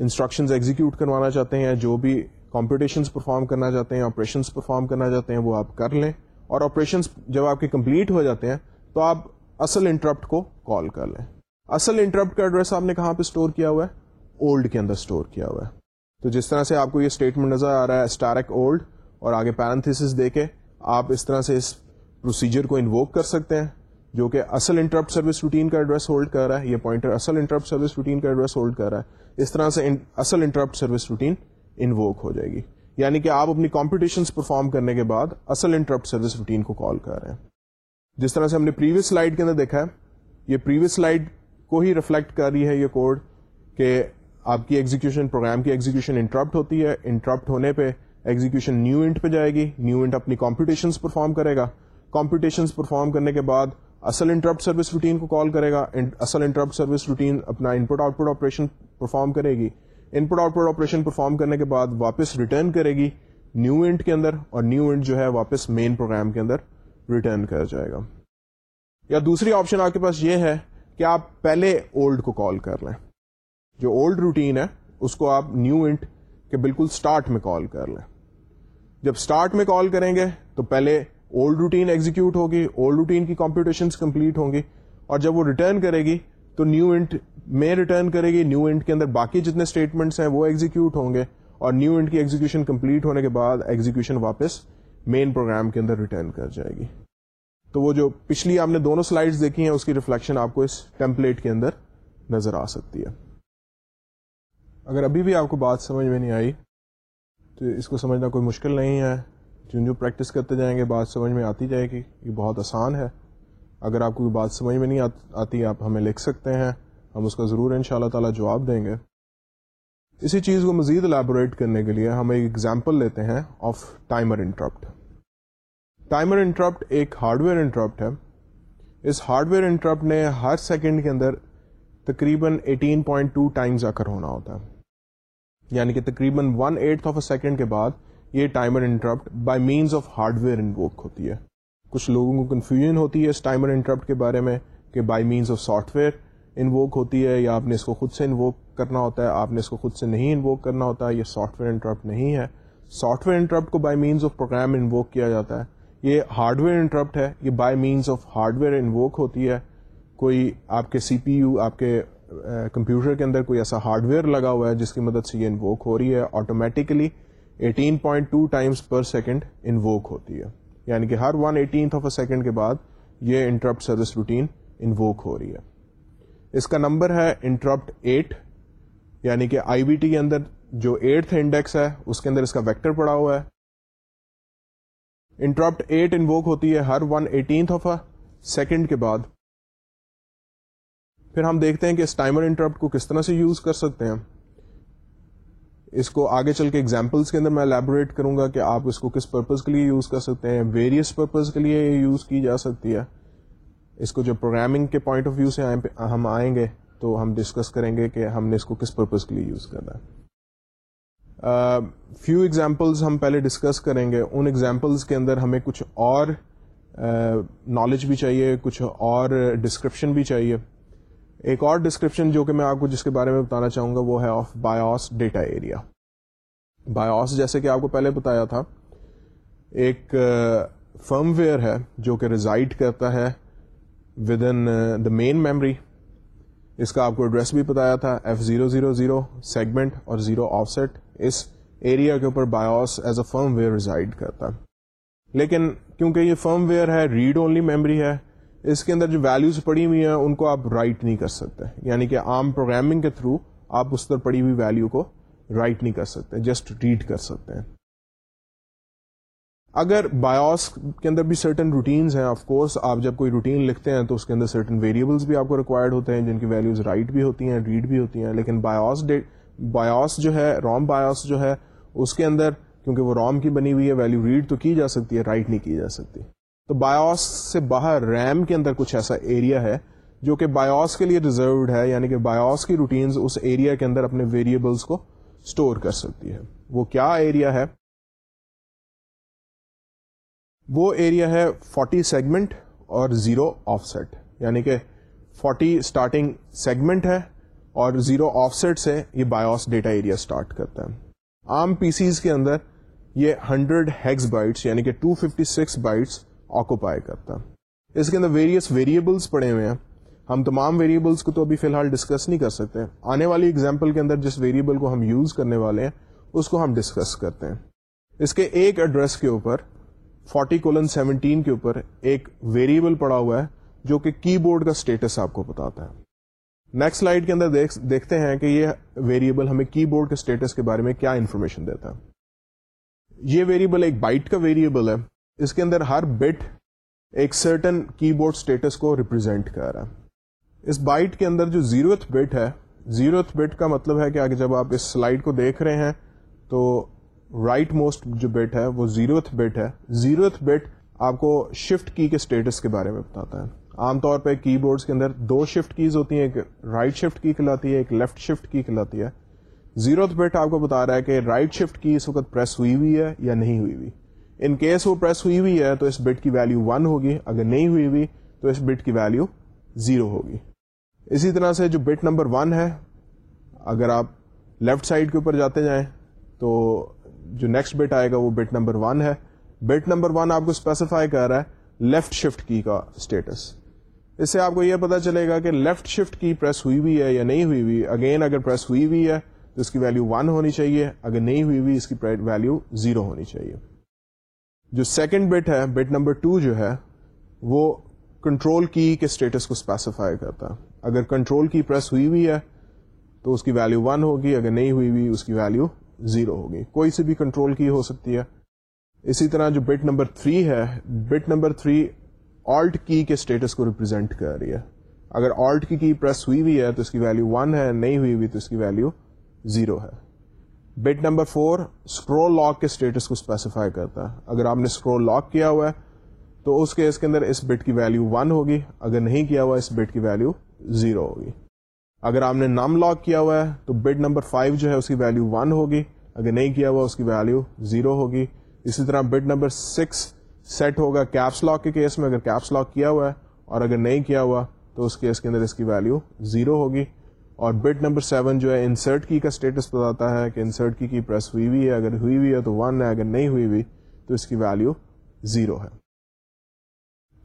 انسٹرکشنز ایگزیکیوٹ کروانا چاہتے ہیں جو بھی کمپٹیشنس پرفارم کرنا چاہتے ہیں آپریشنس پرفارم کرنا چاہتے ہیں، وہ آپ کر لیں۔ اور آپریشنس جب آپ کے کمپلیٹ ہو جاتے ہیں، تو آپ اصل انٹرپٹ کو کال کر لیں۔ اصل انٹرپٹ کا ایڈریس آپ نے کہاں پہ اسٹور کیا ہوا ہے؟ اولڈ کے اندر اسٹور کیا ہوا ہے۔ تو جس طرح سے آپ کو یہ اسٹیٹمنٹ نظر آ رہا ہے اسٹارک اولڈ اور آگے پیرنتھس دے کے آپ اس طرح سے اس پروسیجر کو انووک کر سکتے ہیں۔ جو کہ اصل انٹرپٹ سروس روٹین کا ایڈریس ہولڈ کر رہا ہے، یہ پوائنٹر اصل انٹرپٹ سروس روٹین کا ایڈریس ہولڈ کر رہا ہے۔ اس طرح سے اصل انٹرپٹ سروس روٹین انووک ہو جائے گی۔ یعنی کہ آپ اپنی کمپٹیشن پرفارم کرنے کے بعد اصل انٹرپٹ سروس روٹین کو کال کر رہے ہیں۔ جس طرح سے ہم نے پریویس سلائڈ کے اندر دیکھا ہے، یہ پریویس سلائڈ کو ہی ریفلیکٹ کر رہی ہے یہ کوڈ کہ آپ کی ایگزیکشن پروگرام کی ایگزیکشن انٹرپٹ ہوتی ہے۔ انٹرپٹ ہونے پہ ایگزیکشن نیو انٹ پہ جائے گی۔ نیو انٹ اپنی کمپٹیشن پرفارم کرے گا۔ کمپٹیشن پرفارم کرنے کے بعد اصل انٹرپٹ سروس روٹین کو کال کرے گا. اصل انٹرپٹ سروس روٹین اپنا input output operation perform کرے گی. Input output operation perform کرنے کے بعد واپس ریٹرن کرے گی. نیو انٹ کے اندر اور نیو انٹ جو ہے واپس مین پروگرام کے اندر ریٹرن کر جائے گا. یا دوسری آپشن آپ کے پاس یہ ہے کہ آپ پہلے اولڈ کو کال کر لیں. جو اولڈ روٹین ہے، اس کو آپ نیو انٹ کے بالکل اسٹارٹ میں کال کر لیں. جب اسٹارٹ میں کال کریں گے، تو پہلے اولڈ روٹین ایگزیکیوٹ ہوگی اولڈ روٹین کی کمپیوٹیشن کمپلیٹ ہوں گی اور جب وہ ریٹرن کرے گی تو نیو انٹ میں ریٹرن کرے گی نیو انٹ کے اندر باقی جتنے اسٹیٹمنٹس ہیں وہ ایگزیکیوٹ ہوں گے اور نیو انٹ کی ایگزیکشن کمپلیٹ ہونے کے بعد ایگزیکشن واپس مین پروگرام کے اندر ریٹرن کر جائے گی۔ تو وہ جو پچھلی آپ نے دونوں سلائڈز دیکھی ہیں، اس کی ریفلیکشن آپ کو اس ٹیمپلیٹ کے اندر نظر آ سکتی ہے۔ اگر ابھی بھی آپ کو بات سمجھ میں نہیں آئی، تو اس کو سمجھنا کوئی مشکل نہیں ہے۔ جن جو پریکٹس کرتے جائیں گے، بات سمجھ میں آتی جائے گی یہ بہت آسان ہے۔ اگر آپ کو کوئی بات سمجھ میں نہیں آتی، آپ ہمیں لکھ سکتے ہیں۔ ہم اس کا ضرور ان شاء اللہ تعالیٰ جواب دیں گے۔ اسی چیز کو مزید الیبوریٹ کرنے کے لیے ہم ایک ایگزامپل لیتے ہیں of timer interrupt timer interrupt ایک ہارڈ ویئر انٹرپٹ ہے۔ اس ہارڈ ویئر انٹرپٹ نے ہر سیکنڈ کے اندر تقریباً 18.2 ٹائمز آ کر ہونا ہوتا ہے۔ یعنی کہ تقریباً one eight of a second کے بعد یہ timer interrupt by means of hardware invoke ہوتی ہے۔ کچھ لوگوں کو کنفیوژن ہوتی ہے اس ٹائمر انٹرپٹ کے بارے میں کہ by means of software invoke ہوتی ہے یا آپ نے اس کو خود سے انووک کرنا ہوتا ہے، آپ نے اس کو خود سے نہیں انووک کرنا ہوتا ہے یہ سافٹ ویئر انٹرپٹ نہیں ہے۔ سافٹ ویئر انٹرپٹ کو by means of program invoke کیا جاتا ہے۔ یہ ہارڈ ویئر انٹرپٹ ہے، یہ by means of hardware invoke ہوتی ہے۔ کوئی آپ کے سی پی یو آپ کے کمپیوٹر کے اندر کوئی ایسا ہارڈ ویئر لگا ہوا ہے جس کی مدد سے یہ انووک ہو رہی ہے automatically 18.2 times per second invoke ہوتی ہے۔ یعنی کہ ہر one eighteenth of a second کے بعد یہ انٹرپٹ سروس روٹین انووک ہو رہی ہے۔ اس کا نمبر ہے انٹرپٹ ایٹ یعنی کہ آئی بی ٹی کے اندر جو ایٹھ انڈیکس ہے، اس کے اندر اس کا ویکٹر پڑا ہوا ہے۔ انٹرپٹ ایٹ انووک ہوتی ہے ہر one eighteenth of a second کے بعد۔ پھر ہم دیکھتے ہیں کہ اس ٹائمر انٹرپٹ کو کس طرح سے یوز کر سکتے ہیں۔ اس کو آگے چل کے ایگزامپلس کے اندر میں الیبوریٹ کروں گا کہ آپ اس کو کس پرپز کے لیے یوز کر سکتے ہیں ویریس پرپز کے لیے یوز کی جا سکتی ہے۔ اس کو جو پروگرامنگ کے پوائنٹ آف ویو سے ہم آئیں گے تو ہم ڈسکس کریں گے کہ ہم نے اس کو کس پرپز کے لیے یوز کرنا ہے۔ فیو ایگزامپلز ہم پہلے ڈسکس کریں گے۔ ان ایگزامپلز کے اندر ہمیں کچھ اور نالج بھی چاہیے، کچھ اور ڈسکرپشن بھی چاہیے۔ ایک اور ڈسکرپشن جو کہ میں آپ کو جس کے بارے میں بتانا چاہوں گا وہ ہے of BIOS data area BIOS جیسے کہ آپ کو پہلے بتایا تھا، ایک فرم ویئر ہے جو کہ ریزائڈ کرتا ہے with in the main memory اس کا آپ کو ایڈریس بھی بتایا تھا F zero zero zero segment اور زیرو آف سیٹ اس ایریا کے اوپر BIOS as a firmware reside کرتا۔ لیکن کیونکہ یہ فرم ویئر ہے ریڈ اونلی میموری ہے اس کے اندر جو ویلوز پڑی ہوئی ہیں، ان کو آپ رائٹ نہیں کر سکتے۔ یعنی کہ عام پروگرامنگ کے تھرو آپ اس پر پڑی ہوئی ویلو کو رائٹ نہیں کر سکتے جسٹ ریڈ کر سکتے ہیں۔ اگر بایوس کے اندر بھی سرٹن روٹینز ہیں آف کورس آپ جب کوئی روٹین لکھتے ہیں تو اس کے اندر سرٹن ویریبلس بھی آپ کو ریکوائرڈ ہوتے ہیں، جن کی ویلوز رائٹ بھی ہوتی ہیں ریڈ بھی ہوتی ہیں۔ لیکن بایوس بایوس جو ہے روم بایوس جو ہے، اس کے اندر، کیونکہ وہ روم کی بنی ہوئی ہے ویلو ریڈ تو کی جا سکتی ہے رائٹ نہیں کی جا سکتی۔ تو بایوس سے باہر ریم کے اندر کچھ ایسا ایریا ہے جو کہ بایوس کے لیے ریزروڈ ہے یعنی کہ بایوس کی روٹینز اس ایریا کے اندر اپنے ویریبلس کو اسٹور کر سکتی ہے۔ وہ کیا ایریا ہے؟ وہ ایریا ہے 40 سیگمنٹ اور زیرو آف سیٹ یعنی کہ 40 اسٹارٹنگ سیگمنٹ ہے اور زیرو آف سیٹ سے یہ بایوس ڈیٹا ایریا اسٹارٹ کرتا ہے۔ عام پی سیز کے اندر یہ 100 ہیگز بائٹس یعنی کہ 256 بائٹس آکوپائی کرتا۔ اس کے اندر ویریس ویریبلس پڑے ہوئے ہیں۔ ہم تمام ویریبلس کو تو ابھی فی الحال ڈسکس نہیں کر سکتے۔ آنے والی اگزامپل کے اندر جس ویریبل کو ہم یوز کرنے والے ہیں، اس کو ہم ڈسکس کرتے ہیں۔ اس کے ایک ایڈریس کے اوپر 40 کولن سیونٹین کے اوپر ایک ویریبل پڑا ہوا ہے، جو کہ کی بورڈ کا اسٹیٹس آپ کو بتاتا ہے۔ نیکسٹ سلائڈ کے اندر دیکھتے ہیں کہ یہ ویریبل ہمیں کی بورڈ کے اسٹیٹس کے بارے میں کیا انفارمیشن دیتا ہے۔ یہ ویریبل ایک بائٹ کا ویریبل ہے۔ اس کے اندر ہر بٹ ایک سرٹن کی بورڈ اسٹیٹس کو ریپرزینٹ کر رہا ہے۔ اس بائٹ کے اندر جو زیروتھ بٹ ہے زیروتھ بٹ کا مطلب ہے کہ جب آپ اس سلائڈ کو دیکھ رہے ہیں، تو رائٹ right موسٹ جو بٹ ہے، وہ زیروتھ بٹ ہے۔ زیروتھ بٹ آپ کو شفٹ کی کے اسٹیٹس کے بارے میں بتاتا ہے۔ عام طور پہ کی بورڈس کے اندر دو شفٹ کیز ہوتی ہیں، ایک رائٹ شفٹ کی کہلاتی ہے، ایک لیفٹ شفٹ کی کہلاتی ہے۔ زیرو بٹ آپ کو بتا رہا ہے کہ رائٹ شفٹ کی اس وقت پریس ہوئی ہوئی ہے یا نہیں ہوئی ہوئی۔ ان کیس وہ پریس ہوئی ہوئی ہے تو اس بٹ کی ویلو ون ہوگی، اگر نہیں ہوئی ہوئی تو اس بٹ کی ویلو زیرو ہوگی۔ اسی طرح سے جو بٹ نمبر ون ہے، اگر آپ لیفٹ سائڈ کے اوپر جاتے جائیں تو جو نیکسٹ بٹ آئے گا وہ بٹ نمبر ون ہے۔ بٹ نمبر ون آپ کو اسپیسیفائی کر رہا ہے لیفٹ شفٹ کی کا اسٹیٹس اس سے آپ کو یہ پتا چلے گا کہ لیفٹ شفٹ کی پریس ہوئی ہوئی ہے یا نہیں ہوئی ہوئی۔ اگین اگر پریس ہوئی ہوئی ہے تو اس کی ویلو ون ہونی چاہیے، اگر نہیں ہوئی ہوئی اس کی ویلو زیرو ہونی چاہیے۔ جو سیکنڈ بٹ ہے بٹ نمبر ٹو جو ہے، وہ کنٹرول کی کے اسٹیٹس کو اسپیسیفائی کرتا ہے. اگر کنٹرول کی پریس ہوئی ہوئی ہے، تو اس کی ویلو ون ہوگی. اگر نہیں ہوئی ہوئی، اس کی ویلو زیرو ہوگی. کوئی سی بھی کنٹرول کی ہو سکتی ہے. اسی طرح جو بٹ نمبر تھری ہے bit number three alt key کے اسٹیٹس کو ریپرزینٹ کر رہی ہے. اگر آلٹ کی کی پریس ہوئی ہوئی ہے، تو اس کی ویلو ون ہے. نہیں ہوئی ہوئی، تو اس کی ویلو زیرو ہے. Bit number four scroll lock کے اسٹیٹس کو اسپیسیفائی کرتا ہے۔ اگر آپ نے اسکرول لاک کیا ہوا ہے، تو اس کیس کے اندر اس بٹ کی ویلو ون ہوگی۔ اگر نہیں کیا ہوا، اس بٹ کی ویلو زیرو ہوگی۔ اگر آپ نے نم لاک کیا ہوا ہے، تو بٹ نمبر فائیو جو ہے، اس کی ویلو ون ہوگی۔ اگر نہیں کیا ہوا، اس کی ویلو زیرو ہوگی۔ اسی طرح بٹ نمبر سکس سیٹ ہوگا کیپس لاک کے کیس میں۔ اگر کیپس لاک کیا ہوا ہے اور اگر نہیں کیا ہوا، تو اس کیس کے اندر اس کی ویلو زیرو ہوگی۔ اور بٹ نمبر سیون جو ہے انسرٹ کی کا اسٹیٹس بتاتا ہے کہ انسرٹ کی کی پریس ہوئی ہوئی ہے، اگر ہوئی ہوئی ہے تو ون ہے، اگر نہیں ہوئی ہوئی تو اس کی ویلو زیرو ہے۔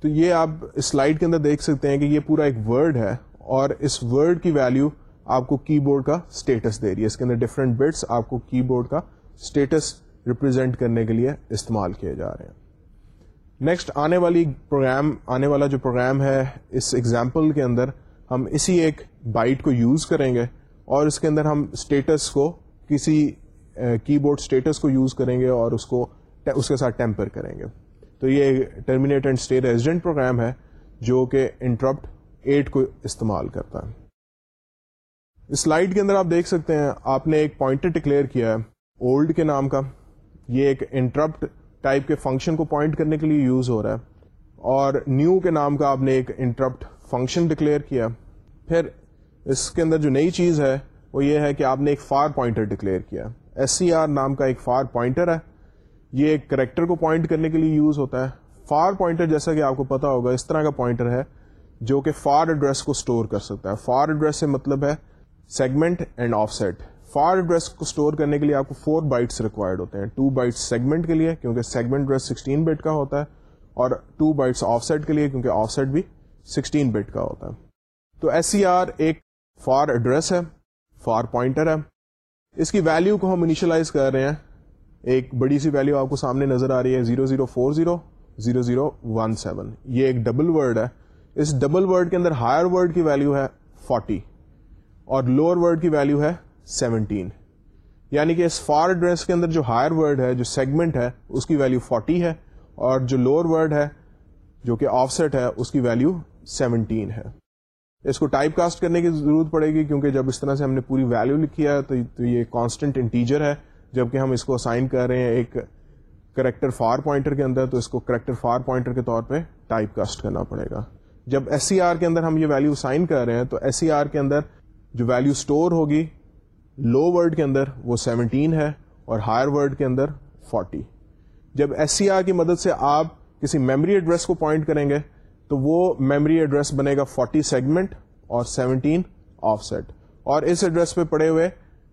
تو یہ آپ سلائڈ کے اندر دیکھ سکتے ہیں کہ یہ پورا ایک ورڈ ہے اور اس ورڈ کی ویلو آپ کو کی بورڈ کا اسٹیٹس دے رہی ہے۔ اس کے اندر ڈفرنٹ بٹس آپ کو کی بورڈ کا اسٹیٹس ریپرزینٹ کرنے کے لیے استعمال کیے جا رہے ہیں۔ نیکسٹ آنے والی پروگرام آنے والا جو پروگرام ہے اس ایگزامپل کے اندر ہم اسی ایک بائٹ کو یوز کریں گے اور اس کے اندر ہم اسٹیٹس کو کسی کی بورڈ اسٹیٹس کو یوز کریں گے اور اس کو اس کے ساتھ ٹیمپر کریں گے۔ تو یہ terminate and stay resident program ہے جو کہ انٹرپٹ ایٹ کو استعمال کرتا ہے۔ اس سلائڈ کے اندر آپ دیکھ سکتے ہیں، آپ نے ایک پوائنٹر ڈکلیئر کیا ہے اولڈ کے نام کا۔ یہ ایک انٹرپٹ ٹائپ کے فنکشن کو پوائنٹ کرنے کے لیے یوز ہو رہا ہے۔ اور نیو کے نام کا آپ نے ایک انٹرپٹ فنکشن ڈکلیئر کیا۔ پھر اس کے اندر جو نئی چیز ہے، وہ یہ ہے کہ آپ نے ایک فار پوائنٹر ڈکلیئر کیا۔ ایس سی آر نام کا ایک فار پوائنٹر ہے۔ یہ ایک کریکٹر کو پوائنٹ کرنے کے لیے یوز ہوتا ہے۔ فار پوائنٹر جیسا کہ آپ کو پتا ہوگا، اس طرح کا پوائنٹر ہے جو کہ فار ایڈریس کو اسٹور کر سکتا ہے۔ فار ایڈریس سے مطلب ہے segment and offset far address کو اسٹور کرنے کے لیے آپ کو فور بائٹس ریکوائرڈ ہوتے ہیں۔ ٹو بائٹس سیگمنٹ کے لیے، کیونکہ سیگمنٹ ایڈریس سکسٹین بٹ کا ہوتا ہے، اور ٹو بائٹس آف سیٹ کے لیے، کیونکہ آف سیٹ بھی سکسٹین بٹ کا ہوتا ہے۔ تو ایس سی آر ایک فار ایڈریس ہے، فار پوائنٹر ہے۔ اس کی ویلو کو ہم انیشلائز کر رہے ہیں۔ ایک بڑی سی ویلو آپ کو سامنے نظر آ رہی ہے، zero zero four zero zero zero one seven. یہ ایک ڈبل ورڈ ہے۔ اس ڈبل ورڈ کے اندر ہائر ورڈ کی ویلو ہے فورٹی اور لوور ورڈ کی ویلو ہے سیونٹین۔ یعنی کہ اس فار ایڈریس کے اندر جو ہائر ورڈ ہے، جو سیگمنٹ ہے، اس کی ویلو فورٹی ہے اور جو لوور ورڈ ہے جو کہ آف سیٹ ہے، اس کی ویلو سیونٹین ہے۔ اس کو ٹائپ کاسٹ کرنے کی ضرورت پڑے گی کیونکہ جب اس طرح سے ہم نے پوری ویلو لکھی ہے، تو یہ کانسٹنٹ انٹیجر ہے۔ جبکہ ہم اس کو اسائن کر رہے ہیں ایک کریکٹر فار پوائنٹر کے اندر، تو اس کو کریکٹر فار پوائنٹر کے طور پہ ٹائپ کاسٹ کرنا پڑے گا۔ جب ایس سی آر کے اندر ہم یہ ویلو اسائن کر رہے ہیں، تو ایس سی آر کے اندر جو ویلو اسٹور ہوگی لو ورڈ کے اندر وہ سیونٹین ہے اور ہائر ورڈ کے اندر فورٹی جب ایس سی آر کی مدد سے آپ کسی میموری ایڈریس کو پوائنٹ کریں گے، تو وہ میموری ایڈریس بنے گا فورٹی سیگمنٹ اور سیونٹین آف سیٹ اور اس ایڈریس پہ پڑے ہوئے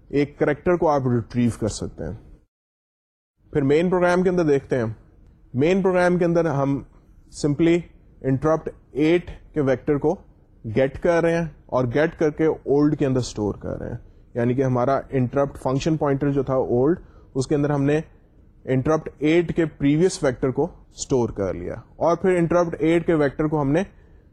ایک کریکٹر کو آپ ریٹریو کر سکتے ہیں۔ پھر مین پروگرام کے اندر دیکھتے ہیں۔ مین پروگرام کے اندر ہم سمپلی انٹرپٹ ایٹ کے ویکٹر کو گیٹ کر رہے ہیں اور گیٹ کر کے اولڈ کے اندر اسٹور کر رہے ہیں۔ یعنی کہ ہمارا انٹرپٹ فنکشن پوائنٹر جو تھا اولڈ اس کے اندر ہم نے انٹرپٹ ایٹ کے پریویس ویکٹر کو اسٹور کر لیا اور پھر انٹرپٹ ایٹ کے ویکٹر کو ہم نے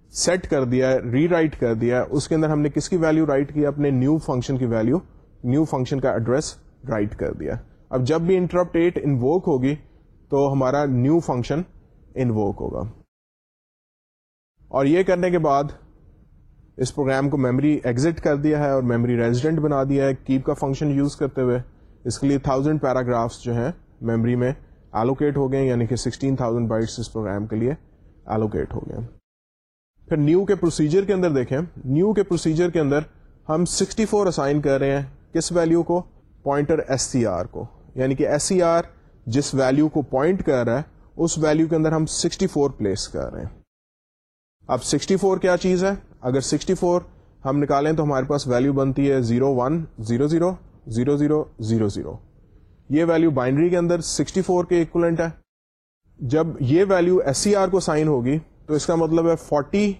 سیٹ کر دیا ری رائٹ کر دیا۔ اس کے اندر ہم نے کس کی ویلو رائٹ کی؟ اپنے نیو فنکشن کی ویلو نیو فنکشن کا ایڈریس رائٹ کر دیا۔ اب جب بھی انٹرپٹ ایٹ انووک ہوگی تو ہمارا نیو فنکشن انووک ہوگا۔ اور یہ کرنے کے بعد اس پروگرام کو میموری ایگزٹ کر دیا ہے اور میموری ریزیڈنٹ بنا دیا ہے۔ کیپ کا فنکشن یوز کرتے ہوئے اس کے لیے تھاؤزینڈ پیراگرافس جو ہیں میموری میں ایلوکیٹ ہو گئے یعنی کہ سکسٹین تھاؤزینڈ بائٹس اس پروگرام کے لیے ایلوکیٹ ہو گئے پھر نیو کے پروسیجر کے اندر دیکھیں۔ نیو کے پروسیجر کے اندر ہم 64 فور اسائن کر رہے ہیں کس ویلو کو؟ پوائنٹر ایس سی آر کو۔ یعنی کہ ایس سی آر جس ویلو کو پوائنٹ کر رہا ہے، اس ویلو کے اندر ہم 64 فور پلیس کر رہے ہیں۔ اب 64 فور کیا چیز ہے؟ اگر 64 فور ہم نکالیں تو ہمارے پاس ویلو بنتی ہے 0 1 0 0 0 0 0 0 یہ ویلو بائنڈری کے اندر 64 فور کے اکولنٹ ہے۔ جب یہ ویلو ایس سی آر کو سائن ہوگی، تو اس کا مطلب ہے 40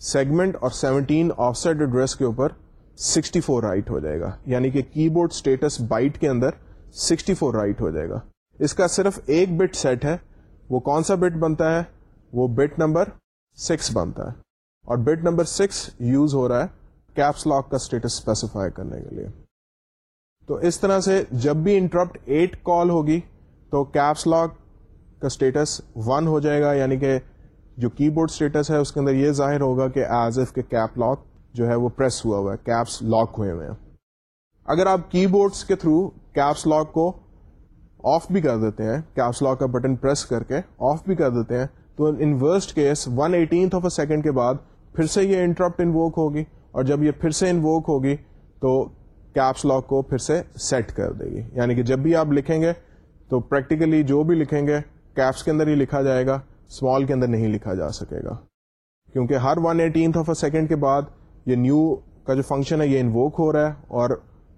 سیگمنٹ اور 17 آف سیٹ ایڈریس کے اوپر 64 فور رائٹ ہو جائے گا۔ یعنی کہ کی بورڈ اسٹیٹس بائٹ کے اندر 64 فور رائٹ ہو جائے گا۔ اس کا صرف ایک بٹ سیٹ ہے۔ وہ کون سا بٹ بنتا ہے؟ وہ بٹ نمبر 6 بنتا ہے۔ اور بٹ نمبر 6 یوز ہو رہا ہے کیپس لاک کا اسٹیٹس اسپیسیفائی کرنے کے لیے۔ تو اس طرح سے جب بھی انٹرپٹ 8 کال ہوگی تو کیپس لاک کا اسٹیٹس 1 ہو جائے گا یعنی کہ جو کی بورڈ اسٹیٹس ہے، اس کے اندر یہ ظاہر ہوگا کہ ایز ایف کے کیپ لاک جو ہے وہ پریس ہوا ہوا ہے کیپس لاک ہوئے ہوئے ہیں۔ اگر آپ کی بورڈس کے تھرو کیپس لاک کو آف بھی کر دیتے ہیں کیپس لاک کا بٹن پریس کر کے آف بھی کر دیتے ہیں، تو in worst case one eighteenth of a second کے بعد پھر سے یہ انٹرپٹ انووک ہوگی۔ اور جب یہ پھر سے انووک ہوگی تو کیپس لاک کو پھر سے سیٹ کر دے گی۔ یعنی کہ جب بھی آپ لکھیں گے تو پریکٹیکلی جو بھی لکھیں گے کیپس کے اندر ہی لکھا جائے گا اسمال کے اندر نہیں لکھا جا سکے گا۔ کیونکہ ہر one eighteenth of a second کے بعد یہ نیو کا جو فنکشن ہے یہ انووک ہو رہا ہے اور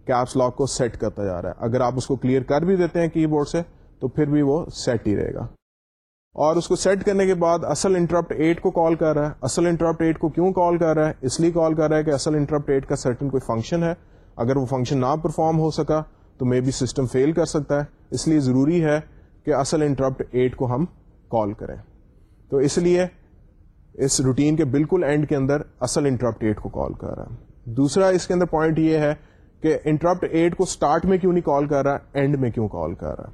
کیپس لاک کو سیٹ کرتا جا رہا ہے۔ اگر آپ اس کو کلیئر کر بھی دیتے ہیں کی بورڈ سے تو پھر بھی وہ سیٹ ہی رہے گا۔ اور اس کو سیٹ کرنے کے بعد اصل انٹرپٹ ایٹ کو کال کر رہا ہے۔ اصل انٹرپٹ ایٹ کو کیوں کال کر رہا ہے؟ اس لیے کال کر رہا ہے کہ اصل انٹرپٹ ایٹ کا سرٹن کوئی فنکشن ہے۔ اگر وہ فنکشن نہ پرفارم ہو سکا تو مے بی سسٹم فیل کر سکتا ہے۔ اس لیے ضروری ہے کہ اصل انٹرپٹ ایٹ کو ہم کال کریں۔ تو اس لیے اس روٹین کے بالکل اینڈ کے اندر اصل انٹرپٹ ایٹ کو کال کر رہا ہے دوسرا اس کے اندر پوائنٹ یہ ہے کہ انٹرپٹ ایٹ کو اسٹارٹ میں کیوں نہیں کال کر رہا اینڈ میں کیوں کال کر رہا۔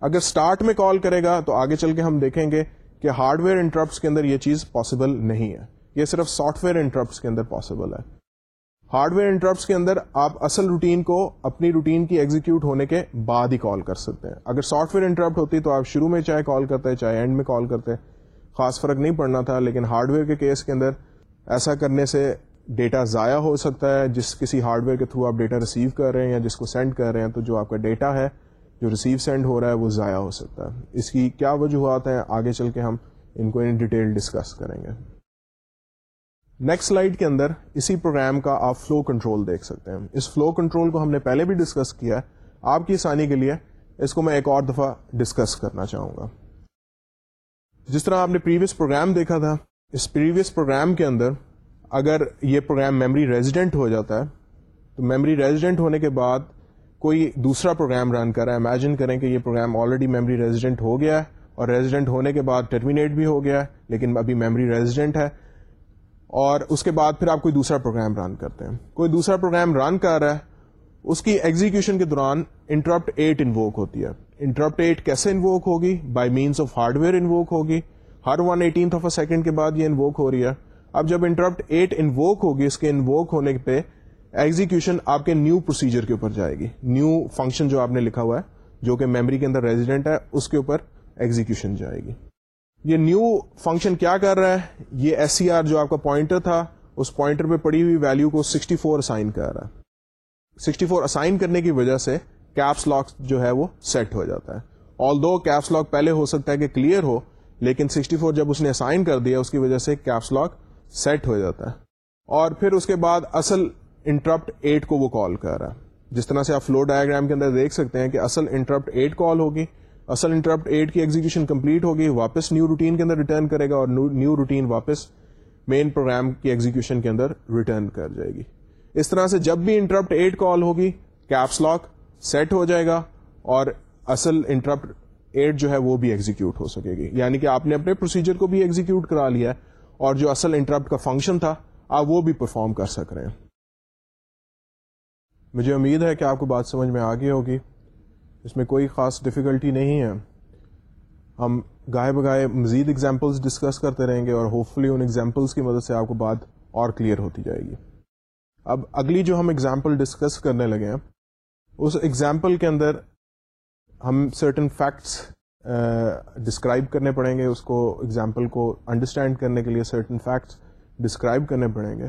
اگر اسٹارٹ میں کال کرے گا تو آگے چل کے ہم دیکھیں گے کہ ہارڈ ویئر انٹرپٹ کے اندر یہ چیز پاسبل نہیں ہے۔ یہ صرف سافٹ ویئر انٹرپٹ کے اندر پاسبل ہے۔ ہارڈ ویئر انٹرپٹ کے اندر آپ اصل روٹین کو اپنی روٹین کی ایگزیکیوٹ ہونے کے بعد ہی کال کر سکتے ہیں۔ اگر سافٹ ویئر انٹرپٹ ہوتی تو آپ شروع میں چاہے کال کرتے، چاہے اینڈ میں کال کرتے، خاص فرق نہیں پڑنا تھا، لیکن ہارڈ ویئر کے کیس کے اندر ایسا کرنے سے ڈیٹا ضائع ہو سکتا ہے۔ جس کسی ہارڈ ویئر کے تھرو آپ ڈیٹا ریسیو کر رہے ہیں یا جس کو سینڈ کر رہے ہیں، تو جو آپ کا ڈیٹا ہے، جو ریسیو سینڈ ہو رہا ہے، وہ ضائع ہو سکتا ہے۔ اس کی کیا وجوہات ہیں؟ آگے چل کے ہم ان کو ان ڈیٹیل ڈسکس کریں گے۔ نیکسٹ سلائڈ کے اندر اسی پروگرام کا آپ فلو کنٹرول دیکھ سکتے ہیں اس فلو کنٹرول کو ہم نے پہلے بھی ڈسکس کیا ہے۔ آپ کی آسانی کے لیے اس کو میں ایک اور دفعہ ڈسکس کرنا چاہوں گا۔ جس طرح آپ نے پریویس پروگرام دیکھا تھا، اس پریویس پروگرام کے اندر اگر یہ پروگرام میموری ریزیڈنٹ ہو جاتا ہے، تو میموری ریزیڈنٹ ہونے کے بعد کوئی دوسرا پروگرام رن کر رہا ہے۔ امیجن کریں کہ یہ پروگرام آلریڈی میموری ریزیڈنٹ ہو گیا ہے اور ریزیڈنٹ ہونے کے بعد ٹرمینیٹ بھی ہو گیا ہے، لیکن ابھی میموری ریزیڈنٹ ہے۔ اور اس کے بعد پھر آپ کوئی دوسرا پروگرام رن کرتے ہیں۔ کوئی دوسرا پروگرام رن کر رہا ہے، اس کی ایگزیکشن کے دوران انٹرپٹ ایٹ انووک ہوتی ہے۔ انٹرپٹ ایٹ کیسے انووک ہوگی؟ By means of hardware invoke ہوگی۔ ہر one eighteenth of a second کے بعد یہ انووک ہو رہی ہے۔ اب جب انٹرپٹ ایٹ انووک ہوگی، اس کے انووک ہونے پہ ایگزیکشن آپ کے نیو پروسیجر کے اوپر جائے گی۔ نیو فنکشن جو آپ نے لکھا ہوا ہے، جو کہ میموری کے اندر ریزیڈنٹ ہے، اس کے اوپر ایگزیکشن جائے گی۔ یہ نیو فنکشن کیا کر رہا ہے؟ یہ ایس سی آر جو آپ کا پوائنٹر تھا، اس پوائنٹر پہ پڑی ہوئی ویلو کو 64 فور اسائن کر رہا ہے۔ 64 فور اسائن کرنے کی وجہ سے کیپس لاک جو ہے وہ سیٹ ہو جاتا ہے۔ آل دو کیپس لاک پہلے ہو سکتا ہے کہ کلیئر ہو، لیکن 64 فور جب اس نے اسائن کر دیا، اس کی وجہ سے کیپس لاک سیٹ ہو جاتا ہے۔ اور پھر اس کے بعد اصل انٹرپٹ ایٹ کو وہ کال کر رہا ہے۔ جس طرح سے آپ فلو ڈائگرام کے اندر دیکھ سکتے ہیں کہ اصل انٹرپٹ ایٹ کال ہوگی۔ اصل انٹرپٹ ایٹ کی ایگزیکشن کمپلیٹ ہوگی، واپس نیو روٹین کے اندر ریٹرن کرے گا اور نیو روٹین واپس مین پروگرام کی ایگزیکشن کے اندر ریٹرن کر جائے گی۔ اس طرح سے جب بھی انٹرپٹ ایٹ کال ہوگی کیپس لاک سیٹ ہو جائے گا اور اصل انٹرپٹ ایٹ جو ہے وہ بھی ایگزیکیوٹ ہو سکے گی۔ یعنی کہ آپ نے اپنے پروسیجر کو بھی ایگزیکیوٹ کرا لیا ہے اور جو اصل انٹرپٹ کا فنکشن تھا، آپ وہ بھی پرفارم کر سک رہے ہیں۔ مجھے امید ہے کہ آپ کو بات سمجھ میں آ گئی ہوگی۔ اس میں کوئی خاص ڈفیکلٹی نہیں ہے۔ ہم گائے بگائے مزید ایگزامپلس ڈسکس کرتے رہیں گے اور ہوپ فلی ان ایگزامپلس کی مدد سے آپ کو بات اور کلیئر ہوتی جائے گی۔ اب اگلی جو ہم ایگزامپل ڈسکس کرنے لگے ہیں، اس ایگزامپل کے اندر ہم سرٹن فیکٹس ڈسکرائب کرنے پڑیں گے۔ اس کو ایگزامپل کو انڈرسٹینڈ کرنے کے لیے سرٹن فیکٹس ڈسکرائب کرنے پڑیں گے۔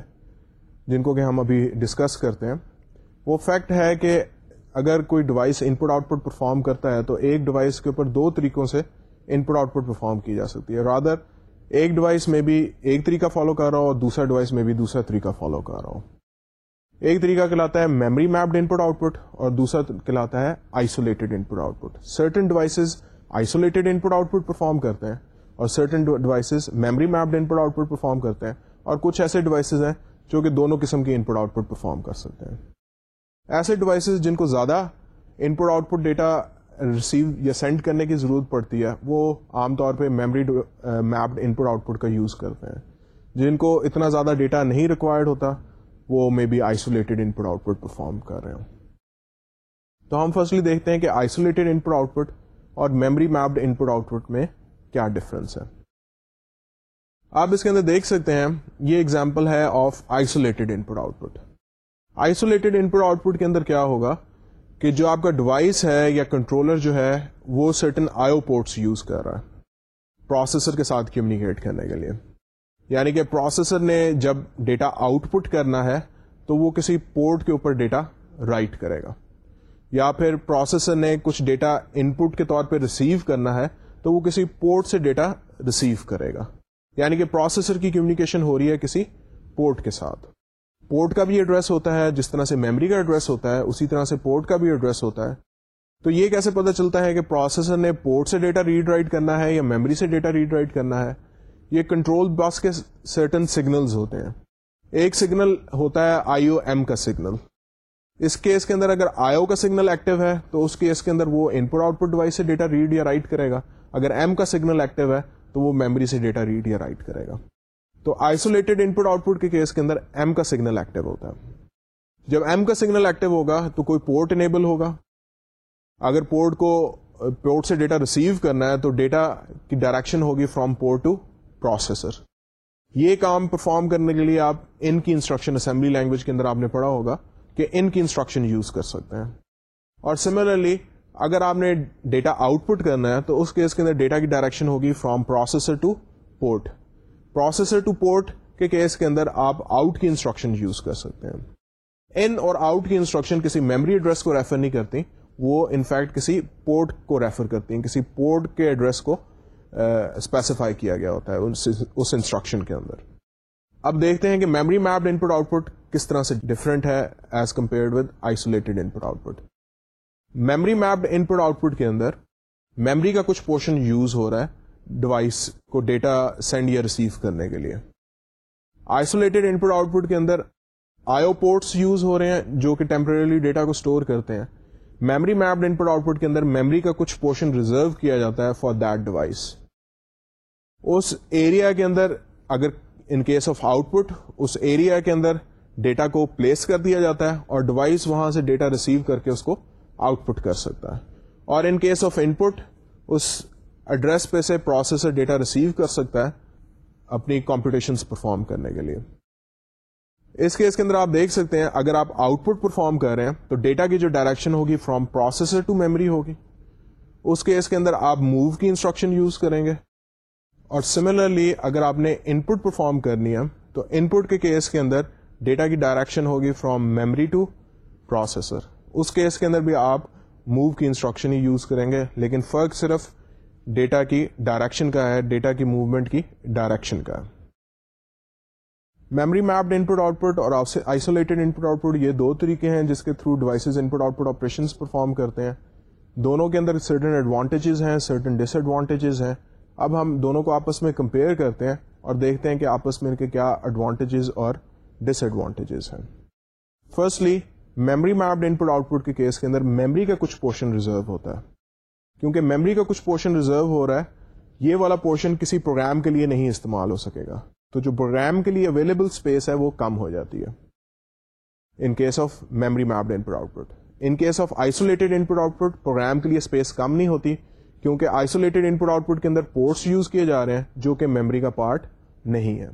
جن کو کہ ہم ابھی ڈسکس کرتے ہیں۔ وہ فیکٹ ہے کہ اگر کوئی device input output perform کرتا ہے تو ایک ڈیوائس کے اوپر دو طریقوں سے ان پٹ آؤٹ پٹ پرفارم کی جا سکتی ہے۔ رادر ایک ڈیوائس میں بھی ایک طریقہ فالو کر رہا ہو اور دوسرا ڈیوائس میں بھی دوسرا طریقہ فالو کر رہا ہو ایک طریقہ کہلاتا ہے memory mapped input output اور دوسرا کہلاتا ہے isolated input output certain devices isolated input output perform کرتے ہیں اور certain devices memory mapped input output perform کرتے ہیں اور کچھ ایسے ڈیوائسز ہیں جو کہ دونوں قسم کی ان پٹ آؤٹ پٹ پرفارم کر سکتے ہیں۔ ایسے ڈیوائسز جن کو زیادہ input output data receive یا سینڈ کرنے کی ضرورت پڑتی ہے، وہ عام طور پہ memory mapped input output کا یوز کرتے ہیں۔ جن کو اتنا زیادہ ڈیٹا نہیں ریکوائرڈ ہوتا، وہ may be isolated input output perform کر رہے ہوں۔ تو ہم فرسٹلی دیکھتے ہیں کہ isolated input output اور memory mapped input output میں کیا ڈفرنس ہے۔ آپ اس کے اندر دیکھ سکتے ہیں، یہ ایگزامپل ہے of isolated input output isolated input output کے اندر کیا ہوگا کہ جو آپ کا ڈیوائس ہے یا کنٹرولر جو ہے وہ سرٹن آئیو پورٹس یوز کر رہا ہے پروسیسر کے ساتھ کمیونیکیٹ کرنے کے لیے۔ یعنی کہ پروسیسر نے جب ڈیٹا آؤٹ پٹ کرنا ہے تو وہ کسی پورٹ کے اوپر ڈیٹا رائٹ کرے گا۔ یا پھر پروسیسر نے کچھ ڈیٹا ان پٹ کے طور پہ ریسیو کرنا ہے تو وہ کسی پورٹ سے ڈیٹا ریسیو کرے گا۔ یعنی کہ پروسیسر کی کمیونیکیشن ہو رہی ہے کسی پورٹ کے ساتھ۔ پورٹ کا بھی ایڈریس ہوتا ہے، جس طرح سے میموری کا ایڈریس ہوتا ہے، اسی طرح سے پورٹ کا بھی ایڈریس ہوتا ہے۔ تو یہ کیسے پتا چلتا ہے کہ پروسیسر نے پورٹ سے ڈیٹا ریڈ رائٹ کرنا ہے یا میموری سے ڈیٹا ریڈ رائٹ کرنا ہے؟ یہ کنٹرول بس کے سرٹن سگنلز ہوتے ہیں۔ ایک سگنل ہوتا ہے آئی او ایم کا سگنل اس کیس کے اندر اگر آئی او کا سگنل ایکٹیو ہے، تو اس کیس کے اندر وہ input output device سے ڈیٹا ریڈ یا رائٹ کرے گا۔ اگر ایم کا سگنل ایکٹیو ہے، تو وہ میموری سے ڈیٹا ریڈ یا رائٹ کرے گا۔ تو isolated input output کے کیس کے اندر ایم کا سگنل ایکٹیو ہوتا ہے۔ جب ایم کا سگنل ایکٹیو ہوگا تو کوئی پورٹ انیبل ہوگا۔ اگر پورٹ کو پورٹ سے ڈیٹا ریسیو کرنا ہے تو ڈیٹا کی ڈائریکشن ہوگی فرام پورٹ ٹو پروسیسر یہ کام پرفارم کرنے کے لیے آپ ان کی انسٹرکشن اسمبلی لینگویج کے اندر آپ نے پڑھا ہوگا کہ ان کی انسٹرکشن یوز کر سکتے ہیں۔ اور سملرلی اگر آپ نے ڈیٹا آؤٹ پٹ کرنا ہے تو اس کیس کے اندر ڈیٹا کی ڈائریکشن ہوگی from processor to port processor to port کے کیس کے اندر آپ آؤٹ کی انسٹرکشن یوز کر سکتے ہیں۔ ان اور آؤٹ کی انسٹرکشن کسی میموری ایڈریس کو ریفر نہیں کرتی، وہ انفیکٹ کسی پورٹ کو ریفر کرتی ہیں۔ کسی پورٹ کے ایڈریس کو اسپیسیفائی کیا گیا ہوتا ہے اس انسٹرکشن کے اندر۔ اب دیکھتے ہیں کہ memory mapped input output کس طرح سے ڈفرنٹ ہے as compare with isolated input output memory mapped input output کے اندر میموری کا کچھ پورشن یوز ہو رہا ہے۔ ڈیوائس کو ڈیٹا سینڈ یا ریسیو کرنے کے لیے۔ Isolated input output کے اندر آئیو پورٹس یوز ہو رہے ہیں جو کہ ٹیمپرلی ڈیٹا کو اسٹور کرتے ہیں۔ Memory mapped input output کے اندر میموری کا کچھ پورشن ریزرو کیا جاتا ہے فار دیٹ ڈیوائس اس ایریا کے اندر اگر in case of output اس ایریا کے اندر ڈیٹا کو پلیس کر دیا جاتا ہے اور ڈیوائس وہاں سے ڈیٹا ریسیو کر کے اس کو آؤٹ پٹ کر سکتا ہے۔ اور in case of input اس ایڈریس پہ سے پروسیسر ڈیٹا ریسیو کر سکتا ہے اپنی کمپٹیشن پرفارم کرنے کے لیے۔ اس کیس کے اندر آپ دیکھ سکتے ہیں، اگر آپ آؤٹ پٹ پرفارم کر رہے ہیں، تو ڈیٹا کی جو ڈائریکشن ہوگی فرام پروسیسر ٹو میموری ہوگی۔ اس کیس کے اندر آپ موو کی انسٹرکشن یوز کریں گے۔ اور سملرلی اگر آپ نے ان پٹ پرفارم کرنی ہے، تو ان پٹ کے کیس کے اندر ڈیٹا کی ڈائریکشن ہوگی فرام میموری ٹو پروسیسر اس کیس کے اندر بھی آپ موو کی انسٹرکشن ہی یوز کریں گے، لیکن فرق صرف ڈیٹا کی ڈائریکشن کا ہے، ڈیٹا کی موومنٹ کی ڈائریکشن کا۔ ہے memory mapped input output اور isolated input out put یہ دو طریقے ہیں جس کے through devices input output operation perform کرتے ہیں۔ دونوں کے اندر سرٹن ایڈوانٹیجز ہیں سرٹن ڈس ایڈوانٹیجز ہیں۔ اب ہم دونوں کو آپس میں کمپیئر کرتے ہیں اور دیکھتے ہیں کہ آپس میں ان کے کیا ایڈوانٹیجز اور ڈس ایڈوانٹیجز ہیں۔ Firstly memory mapped input output کے کیس کے اندر میموری کا کچھ پورشن ریزرو ہوتا ہے۔ کیونکہ میموری کا کچھ پورشن ریزرو ہو رہا ہے، یہ والا پورشن کسی پروگرام کے لیے نہیں استعمال ہو سکے گا۔ تو جو پروگرام کے لیے اویلیبل اسپیس ہے، وہ کم ہو جاتی ہے۔ In case of memory mapped input output in case of isolated input output program کے لیے اسپیس کم نہیں ہوتی، کیونکہ isolated input output کے اندر پورٹس یوز کیے جا رہے ہیں، جو کہ میمری کا پارٹ نہیں ہے۔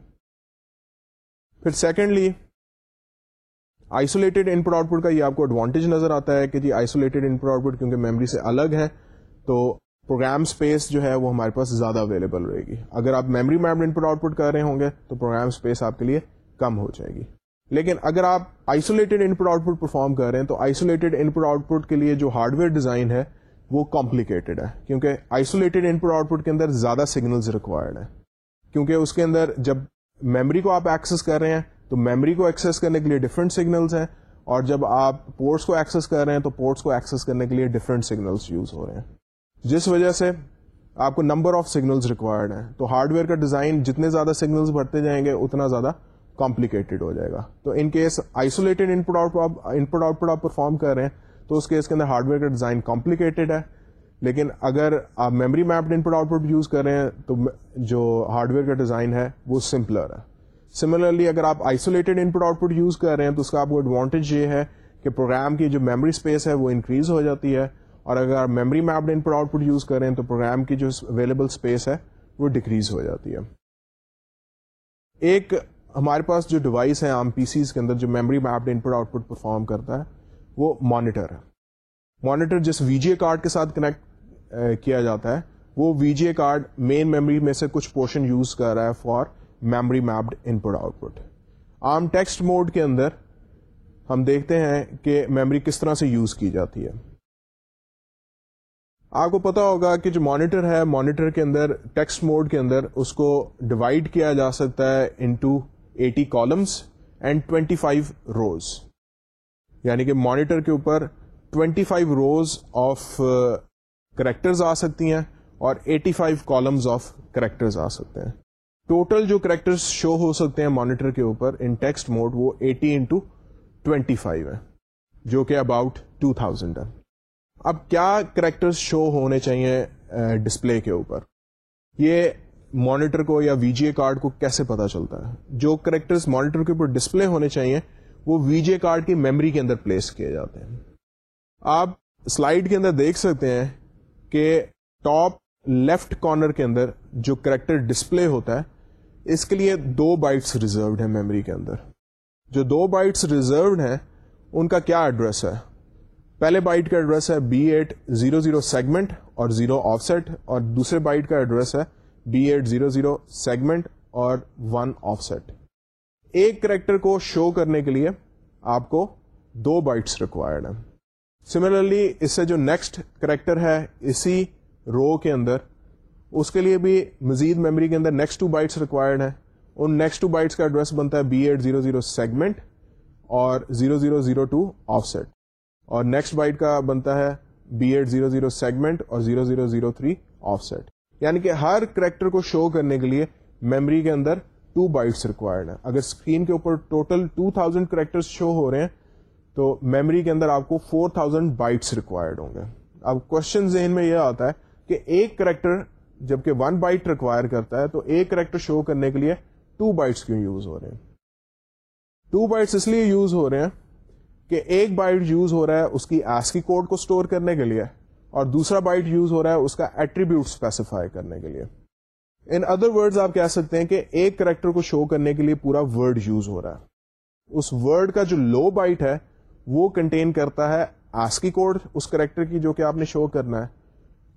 پھر secondly isolated input output کا یہ آپ کو ایڈوانٹیج نظر آتا ہے کہ جی isolated input out put کیونکہ میمری سے الگ ہے تو پروگرام اسپیس جو ہے وہ ہمارے پاس زیادہ اویلیبل رہے گی۔ اگر آپ memory mapped input output کر رہے ہوں گے تو پروگرام اسپیس آپ کے لیے کم ہو جائے گی۔ لیکن اگر آپ isolated input output perform کر رہے ہیں تو isolated input output کے لیے جو ہارڈ ویئر ڈیزائن ہے وہ کمپلیکیٹڈ ہے۔ کیونکہ isolated input output کے اندر زیادہ سگنلز ریکوائرڈ ہے کیونکہ اس کے اندر جب میمری کو آپ ایکسس کر رہے ہیں تو میمری کو ایکسس کرنے کے لیے ڈفرنٹ سگنلس ہیں اور جب آپ پورٹس کو ایکسس کر رہے ہیں تو پورٹس کو ایکسس کرنے کے لیے ڈفرنٹ سگنلس یوز ہو رہے ہیں۔ جس وجہ سے آپ کو نمبر آف سگنلز ریکوائرڈ ہیں۔ تو ہارڈ ویئر کا ڈیزائن جتنے زیادہ سگنلز بڑھتے جائیں گے، اتنا زیادہ کمپلیکیٹڈ ہو جائے گا۔ تو in case isolated input output آپ پرفارم کر رہے ہیں، تو اس کیس کے اندر ہارڈ ویئر کا ڈیزائن کمپلیکیٹڈ ہے۔ لیکن اگر آپ memory mapped input output use کر رہے ہیں، تو جو ہارڈ ویئر کا ڈیزائن ہے، وہ سمپلر ہے۔ سملرلی اگر آپ isolated input output use کر رہے ہیں، تو اس کا آپ کو ایڈوانٹیج یہ ہے کہ پروگرام کی جو میموری اسپیس ہے، وہ انکریز ہو جاتی ہے۔ اور اگر آپ memory mapped input output use کر رہے ہیں تو پروگرام کی جو اویلیبل اسپیس ہے وہ ڈیکریز ہو جاتی ہے۔ ایک ہمارے پاس جو ڈیوائس ہے عام پی سیز کے اندر جو memory mapped input output perform کرتا ہے، وہ مانیٹر ہے۔ مانیٹر جس وی جی اے کارڈ کے ساتھ کنیکٹ کیا جاتا ہے، وہ وی جی اے کارڈ مین میموری میں سے کچھ پورشن یوز کر رہا ہے for memory mapped input output عام ٹیکسٹ موڈ کے اندر ہم دیکھتے ہیں کہ میموری کس طرح سے یوز کی جاتی ہے۔ آپ کو پتا ہوگا کہ جو مانیٹر ہے مانیٹر کے اندر ٹیکسٹ موڈ کے اندر اس کو ڈیوائڈ کیا جا سکتا ہے into eighty columns and twenty five rows یعنی کہ مانیٹر کے اوپر twenty five rows of characters آ سکتی ہیں اور eighty five columns of characters آ سکتے ہیں۔ ٹوٹل جو کریکٹر شو ہو سکتے ہیں مانیٹر کے اوپر ان ٹیکسٹ موڈ وہ ایٹی انٹو ٹوینٹی فائیو ہے، جو کہ اباؤٹ ٹو تھاؤزینڈ ہے۔ اب کیا کریکٹر شو ہونے چاہیے ڈسپلے کے اوپر؟ یہ مانیٹر کو یا وی جی اے کارڈ کو کیسے پتا چلتا ہے؟ جو کریکٹر مانیٹر کے اوپر ڈسپلے ہونے چاہیے، وہ وی جی اے کارڈ کی میموری کے اندر پلیس کیے جاتے ہیں۔ آپ سلائڈ کے اندر دیکھ سکتے ہیں کہ ٹاپ لیفٹ کارنر کے اندر جو کریکٹر ڈسپلے ہوتا ہے، اس کے لیے دو بائٹس ریزروڈ ہیں میموری کے اندر۔ جو دو بائٹس ریزروڈ ہیں، ان کا کیا ایڈریس ہے؟ پہلے بائٹ کا ایڈریس ہے B eight zero zero segment اور زیرو آف سیٹ اور دوسرے بائٹ کا ایڈریس ہے B eight zero zero segment اور ون آف سیٹ ایک کریکٹر کو شو کرنے کے لیے آپ کو دو بائٹس ریکوائرڈ ہیں. سملرلی اس سے جو نیکسٹ کریکٹر ہے اسی رو کے اندر، اس کے لیے بھی مزید میموری کے اندر نیکسٹ ٹو بائٹس ریکوائرڈ ہے ان نیکسٹ ٹو بائٹس کا ایڈریس بنتا ہے B eight zero zero segment اور zero zero zero two offset اور نیکسٹ بائٹ کا بنتا ہے B eight zero zero segment اور zero zero zero three offset یعنی کہ ہر کریکٹر کو شو کرنے کے لیے میموری کے اندر ٹو بائٹس ریکوائرڈ ہے اگر اسکرین کے اوپر total two thousand character show ہو رہے ہیں، تو میموری کے اندر آپ کو فور تھاؤزینڈ بائٹس ریکوائرڈ ہوں گے۔ اب کوشچن ذہن میں یہ آتا ہے کہ ایک کریکٹر جبکہ ون بائٹ ریکوائر کرتا ہے، تو ایک کریکٹر شو کرنے کے لیے ٹو بائٹس کیوں یوز ہو رہے ہیں؟ ٹو بائٹس اس لیے یوز ہو رہے ہیں کہ ایک بائٹ یوز ہو رہا ہے اس کی ایس کوڈ کو اسٹور کرنے کے لیے اور دوسرا بائٹ یوز ہو رہا ہے اس کا ایٹریبیوٹ اسپیسیفائی کرنے کے لیے۔ ان ادر ورڈ آپ کہہ سکتے ہیں کہ ایک کریکٹر کو شو کرنے کے لیے پورا ورڈ یوز ہو رہا ہے۔ اس ورڈ کا جو لو بائٹ ہے، وہ کنٹین کرتا ہے ایس کوڈ اس کریکٹر کی جو کہ آپ نے شو کرنا ہے،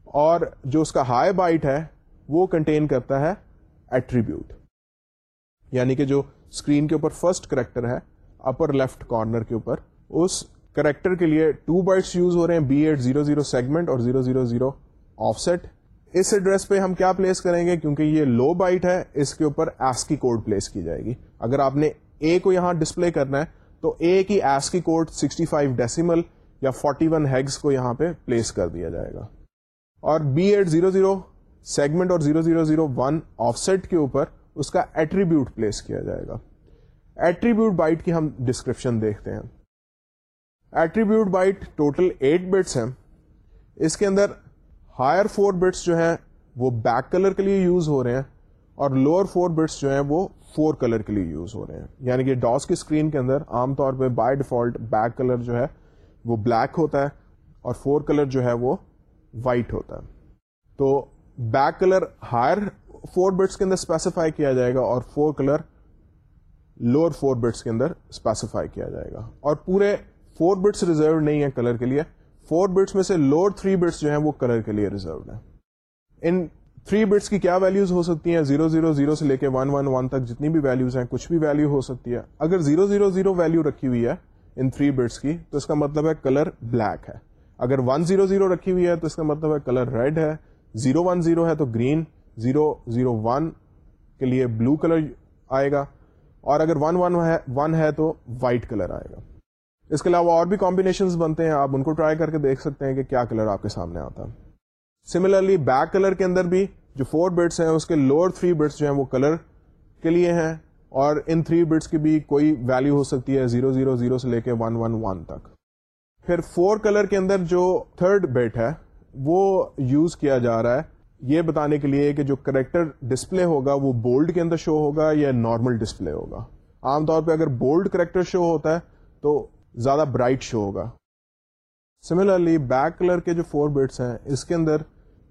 اور جو اس کا ہائی بائٹ ہے، وہ کنٹین کرتا ہے ایٹریبیوٹ یعنی کہ جو اسکرین کے اوپر فرسٹ کریکٹر ہے اپر لیفٹ کارنر کے اوپر۔ اس کریکٹر کے لیے ٹو بائٹس یوز ہو رہے ہیں B eight zero zero segment اور zero zero zero offset اس ایڈریس پہ ہم کیا پلیس کریں گے؟ کیونکہ یہ لو بائٹ ہے، اس کے اوپر ایس کی کوڈ پلیس کی جائے گی۔ اگر آپ نے اے کو یہاں ڈسپلے کرنا ہے، تو اے کی ایس کی کوڈ 65 ڈیسیمل یا 41 ہیگس کو یہاں پہ پلیس کر دیا جائے گا۔ اور B eight zero zero segment اور zero zero zero one offset کے اوپر اس کا ایٹریبیوٹ پلیس کیا جائے گا۔ ایٹریبیوٹ بائٹ کی ہم ڈسکرپشن دیکھتے ہیں۔ Attribute byte total eight bits ہیں۔ اس کے اندر ہائر فور بٹس جو ہیں وہ بیک کلر کے لیے یوز ہو رہے ہیں اور لوور فور بٹس جو ہیں وہ فور کلر کے لیے یوز ہو رہے ہیں۔ یعنی کہ ڈاس کی اسکرین کے اندر عام طور پہ بائی ڈیفالٹ بیک کلر جو ہے وہ بلیک ہوتا ہے اور فور کلر جو ہے وہ وائٹ ہوتا ہے۔ تو back colour higher four bits کے اندر اسپیسیفائی کیا جائے گا اور fore colour lower four bits کے اندر اسپیسیفائی کیا جائے گا۔ اور پورے فور بٹس ریزرو نہیں ہے کلر کے لیے۔ فور بٹس میں سے لوور تھری بٹس جو ہیں وہ کلر کے لیے ریزروڈ ہیں۔ ان تھری بٹس کی کیا ویلوز ہو سکتی ہیں؟ زیرو زیرو زیرو سے لے کے ون ون ون تک جتنی بھی ویلوز ہیں، کچھ بھی ویلو ہو سکتی ہے اگر زیرو زیرو زیرو ویلو رکھی ہوئی ہے ان تھری بٹس کی، تو اس کا مطلب ہے کلر بلیک ہے۔ اگر ون زیرو زیرو رکھی ہوئی ہے، تو اس کا مطلب ہے کلر ریڈ ہے۔ زیرو ون زیرو ہے تو گرین، زیرو زیرو ون کے لیے بلو کلر آئے گا۔ اور اگر ون ون ون ہے تو وائٹ کلر آئے گا۔ اس کے علاوہ اور بھی کمبینیشن بنتے ہیں، آپ ان کو ٹرائی کر کے دیکھ سکتے ہیں کہ کیا کلر آپ کے سامنے آتا۔ ہے سملرلی بیک کلر کے اندر بھی جو فور بٹس ہیں، اس کے لوور تھری بٹس جو ہیں، وہ کلر کے لیے ہیں۔ اور ان تھری بٹس کی بھی کوئی ویلو ہو سکتی ہے زیرو زیرو زیرو سے لے کے ون ون ون تک۔ پھر فور کلر کے اندر جو تھرڈ بٹ ہے، وہ یوز کیا جا رہا ہے۔ یہ بتانے کے لیے کہ جو کریکٹر ڈسپلے ہوگا، وہ بولڈ کے اندر شو ہوگا یا نارمل ڈسپلے ہوگا۔ عام طور پہ اگر بولڈ کریکٹر شو ہوتا ہے، تو زیادہ برائٹ شو ہوگا۔ سملرلی بیک کلر کے جو فور بٹس ہیں، اس کے اندر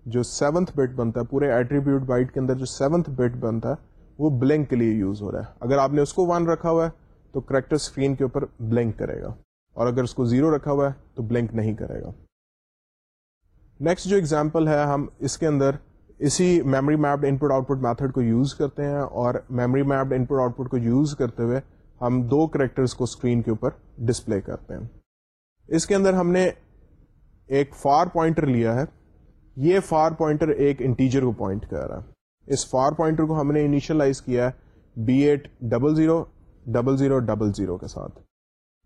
جو سیونتھ بٹ بنتا ہے، پورے ایٹریبیوٹ بائٹ کے اندر جو سیونتھ بٹ بنتا ہے، وہ بلنک کے لیے یوز ہو رہا ہے۔ اگر آپ نے اس کو ون رکھا ہوا ہے، تو کریکٹر اسکرین کے اوپر بلنک کرے گا۔ اور اگر اس کو زیرو رکھا ہوا ہے، تو بلنک نہیں کرے گا۔ نیکسٹ جو ایگزامپل ہے، ہم اس کے اندر اسی memory mapped input output method کو یوز کرتے ہیں اور memory mapped input output کو یوز کرتے ہوئے ہم دو کریکٹرز کو اسکرین کے اوپر ڈسپلے کرتے ہیں۔ اس کے اندر ہم نے ایک فار پوائنٹر لیا ہے۔ یہ فار پوائنٹر ایک انٹیجر کو پوائنٹ کر رہا ہے۔ اس فار پوائنٹر کو ہم نے انیشلائز کیا ہے B eight double zero double zero double zero کے ساتھ۔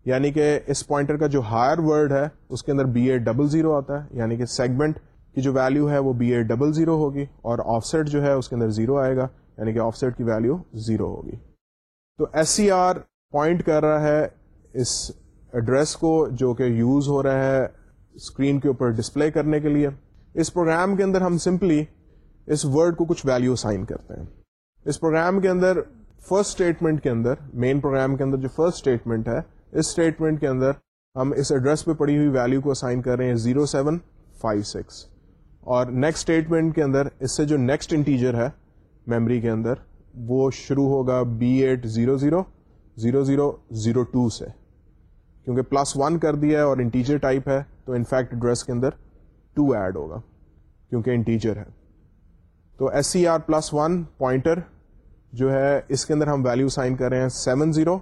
یعنی کہ اس پوائنٹر کا جو ہائر ورڈ ہے، اس کے اندر بی ایٹ ڈبل زیرو آتا ہے۔ یعنی کہ سیگمنٹ کی جو ویلو ہے وہ بی ایٹ ڈبل زیرو ہوگی اور آف سیٹ جو ہے، اس کے اندر زیرو آئے گا۔ یعنی کہ آف سیٹ کی ویلو زیرو ہوگی۔ تو ایس سی آر پوائنٹ کر رہا ہے اس ایڈریس کو جو کہ یوز ہو رہا ہے اسکرین کے اوپر ڈسپلے کرنے کے لیے۔ اس پروگرام کے اندر ہم سمپلی اس ورڈ کو کچھ ویلو سائن کرتے ہیں۔ اس پروگرام کے اندر فرسٹ اسٹیٹمنٹ کے اندر مین پروگرام کے اندر جو فرسٹ اسٹیٹمنٹ ہے، اس اسٹیٹمنٹ کے اندر ہم اس ایڈریس پہ پڑی ہوئی ویلو کو سائن کر رہے ہیں زیرو سیون فائیو سکس اور نیکسٹ اسٹیٹمنٹ کے اندر، اس سے جو نیکسٹ انٹیجر ہے میمری کے اندر وہ شروع ہوگا B eight zero zero zero zero zero two سے۔ کیونکہ پلس ون کر دیا ہے اور انٹیجر ٹائپ ہے، تو انفیکٹ ایڈریس کے اندر ٹو ایڈ ہوگا، کیونکہ انٹیجر ہے۔ تو S C R plus one pointer جو ہے، اس کے اندر ہم ویلو سائن کر رہے ہیں سیون زیرو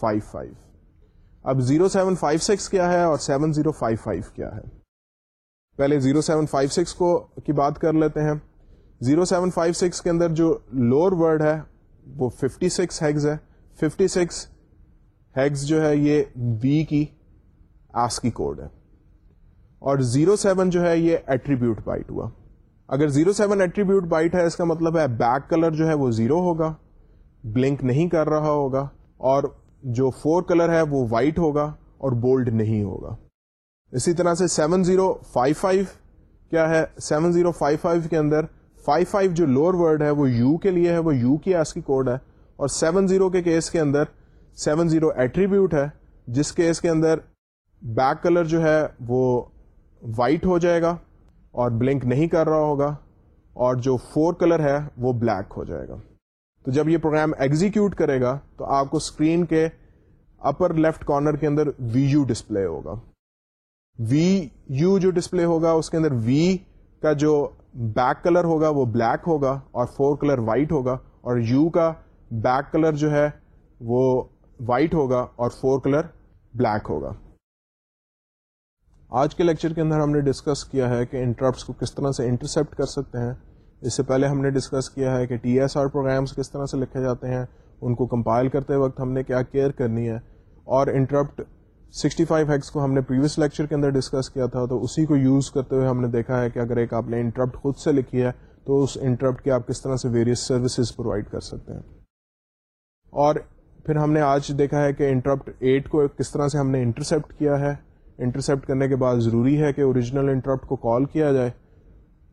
فائیو فائیو اب زیرو سیون فائیو سکس کیا ہے اور سیون زیرو فائیو فائیو کیا ہے۔ پہلے زیرو سیون فائیو سکس کو کی بات کر لیتے ہیں۔ زیرو سیون فائیو سکس کے اندر جو لوور ورڈ ہے، وہ ففٹی سکس ہیگز ہے۔ ففٹی سکس ہیگز جو ہے، یہ بی کی آس کی کوڈ ہے۔ اور زیرو سیون جو ہے، یہ ایٹریبیوٹ بائٹ ہوا۔ اگر زیرو سیون ایٹریبیوٹ بائٹ ہے، اس کا مطلب ہے بیک کلر جو ہے، وہ زیرو ہوگا۔ بلنک نہیں کر رہا ہوگا۔ اور جو فور کلر ہے، وہ وائٹ ہوگا اور بولڈ نہیں ہوگا۔ اسی طرح سے سیون زیرو فائیو فائیو کیا ہے؟ سیون زیرو فائیو فائیو کے اندر فائیو فائیو جو لوور ورڈ ہے، وہ یو کے لیے ہے، وہ یو کی ایس کی کوڈ ہے اور سیون زیرو کے کیس کے اندر سیون زیرو ایٹریبیوٹ ہے، جس کیس کے اندر بیک کلر جو ہے وہ وائٹ ہو جائے گا اور بلنک نہیں کر رہا ہوگا اور جو فور کلر ہے وہ بلیک ہو جائے گا۔ تو جب یہ پروگرام ایگزیکیوٹ کرے گا تو آپ کو اسکرین کے اپر لیفٹ کارنر کے اندر وی یو ڈسپلے ہوگا۔ وی یو جو ڈسپلے ہوگا اس کے اندر وی کا جو بیک کلر ہوگا وہ بلیک ہوگا اور فور کلر وائٹ ہوگا اور یو کا بیک کلر جو ہے وہ وائٹ ہوگا اور فور کلر بلیک ہوگا۔ آج کے لیکچر کے اندر ہم نے ڈسکس کیا ہے کہ انٹرپٹس کو کس طرح سے انٹرسپٹ کر سکتے ہیں۔ اس سے پہلے ہم نے ڈسکس کیا ہے کہ ٹی ایس آر پروگرامس کس طرح سے لکھے جاتے ہیں، ان کو کمپائل کرتے وقت ہم نے کیا کیئر کرنی ہے اور انٹرپٹ 65 فائیو ہیکس کو ہم نے پریویس لیکچر کے اندر ڈسکس کیا تھا، تو اسی کو یوز کرتے ہوئے ہم نے دیکھا ہے کہ اگر ایک آپ نے انٹرپٹ خود سے لکھی ہے، تو اس انٹرپٹ کے آپ کس طرح سے ویریس سروسز پرووائڈ کر سکتے ہیں۔ اور پھر ہم نے آج دیکھا ہے کہ انٹرپٹ ایٹ کو کس طرح سے ہم نے انٹرسپٹ کیا ہے۔ انٹرسپٹ کرنے کے بعد ضروری ہے کہ اوریجنل انٹرپٹ کو کال کیا جائے۔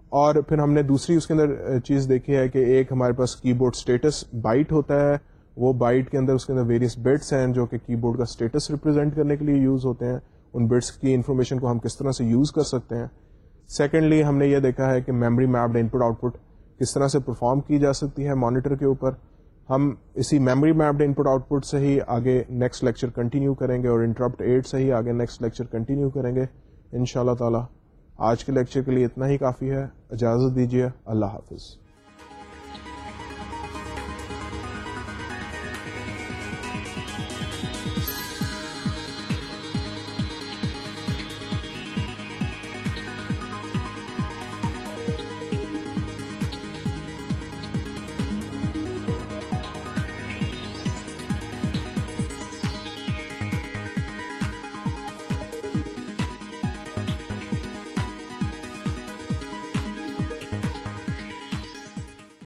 اور پھر ہم نے دوسری اس کے اندر چیز دیکھی ہے کہ ایک ہمارے پاس کی بورڈ اسٹیٹس بائٹ ہوتا ہے۔ وہ بائٹ کے اندر اس کے اندر ویریس بٹس ہیں جو کہ کی بورڈ کا اسٹیٹس ریپرزینٹ کرنے کے لیے یوز ہوتے ہیں۔ ان بٹس کی انفارمیشن کو ہم کس طرح سے یوز کر سکتے ہیں۔ سیکنڈلی ہم نے یہ دیکھا ہے کہ memory mapped input output کس طرح سے پرفارم کی جا سکتی ہے مانیٹر کے اوپر۔ ہم اسی memory mapped input output سے ہی آگے نیکسٹ لیکچر کنٹینیو کریں گے اور انٹرپٹ ایٹ سے ہی آگے نیکسٹ لیکچر کنٹینیو کریں گے۔ ان شاء اللہ تعالی، آج کے لیکچر کے لیے اتنا ہی کافی ہے۔ اجازت دیجیے۔ اللہ حافظ۔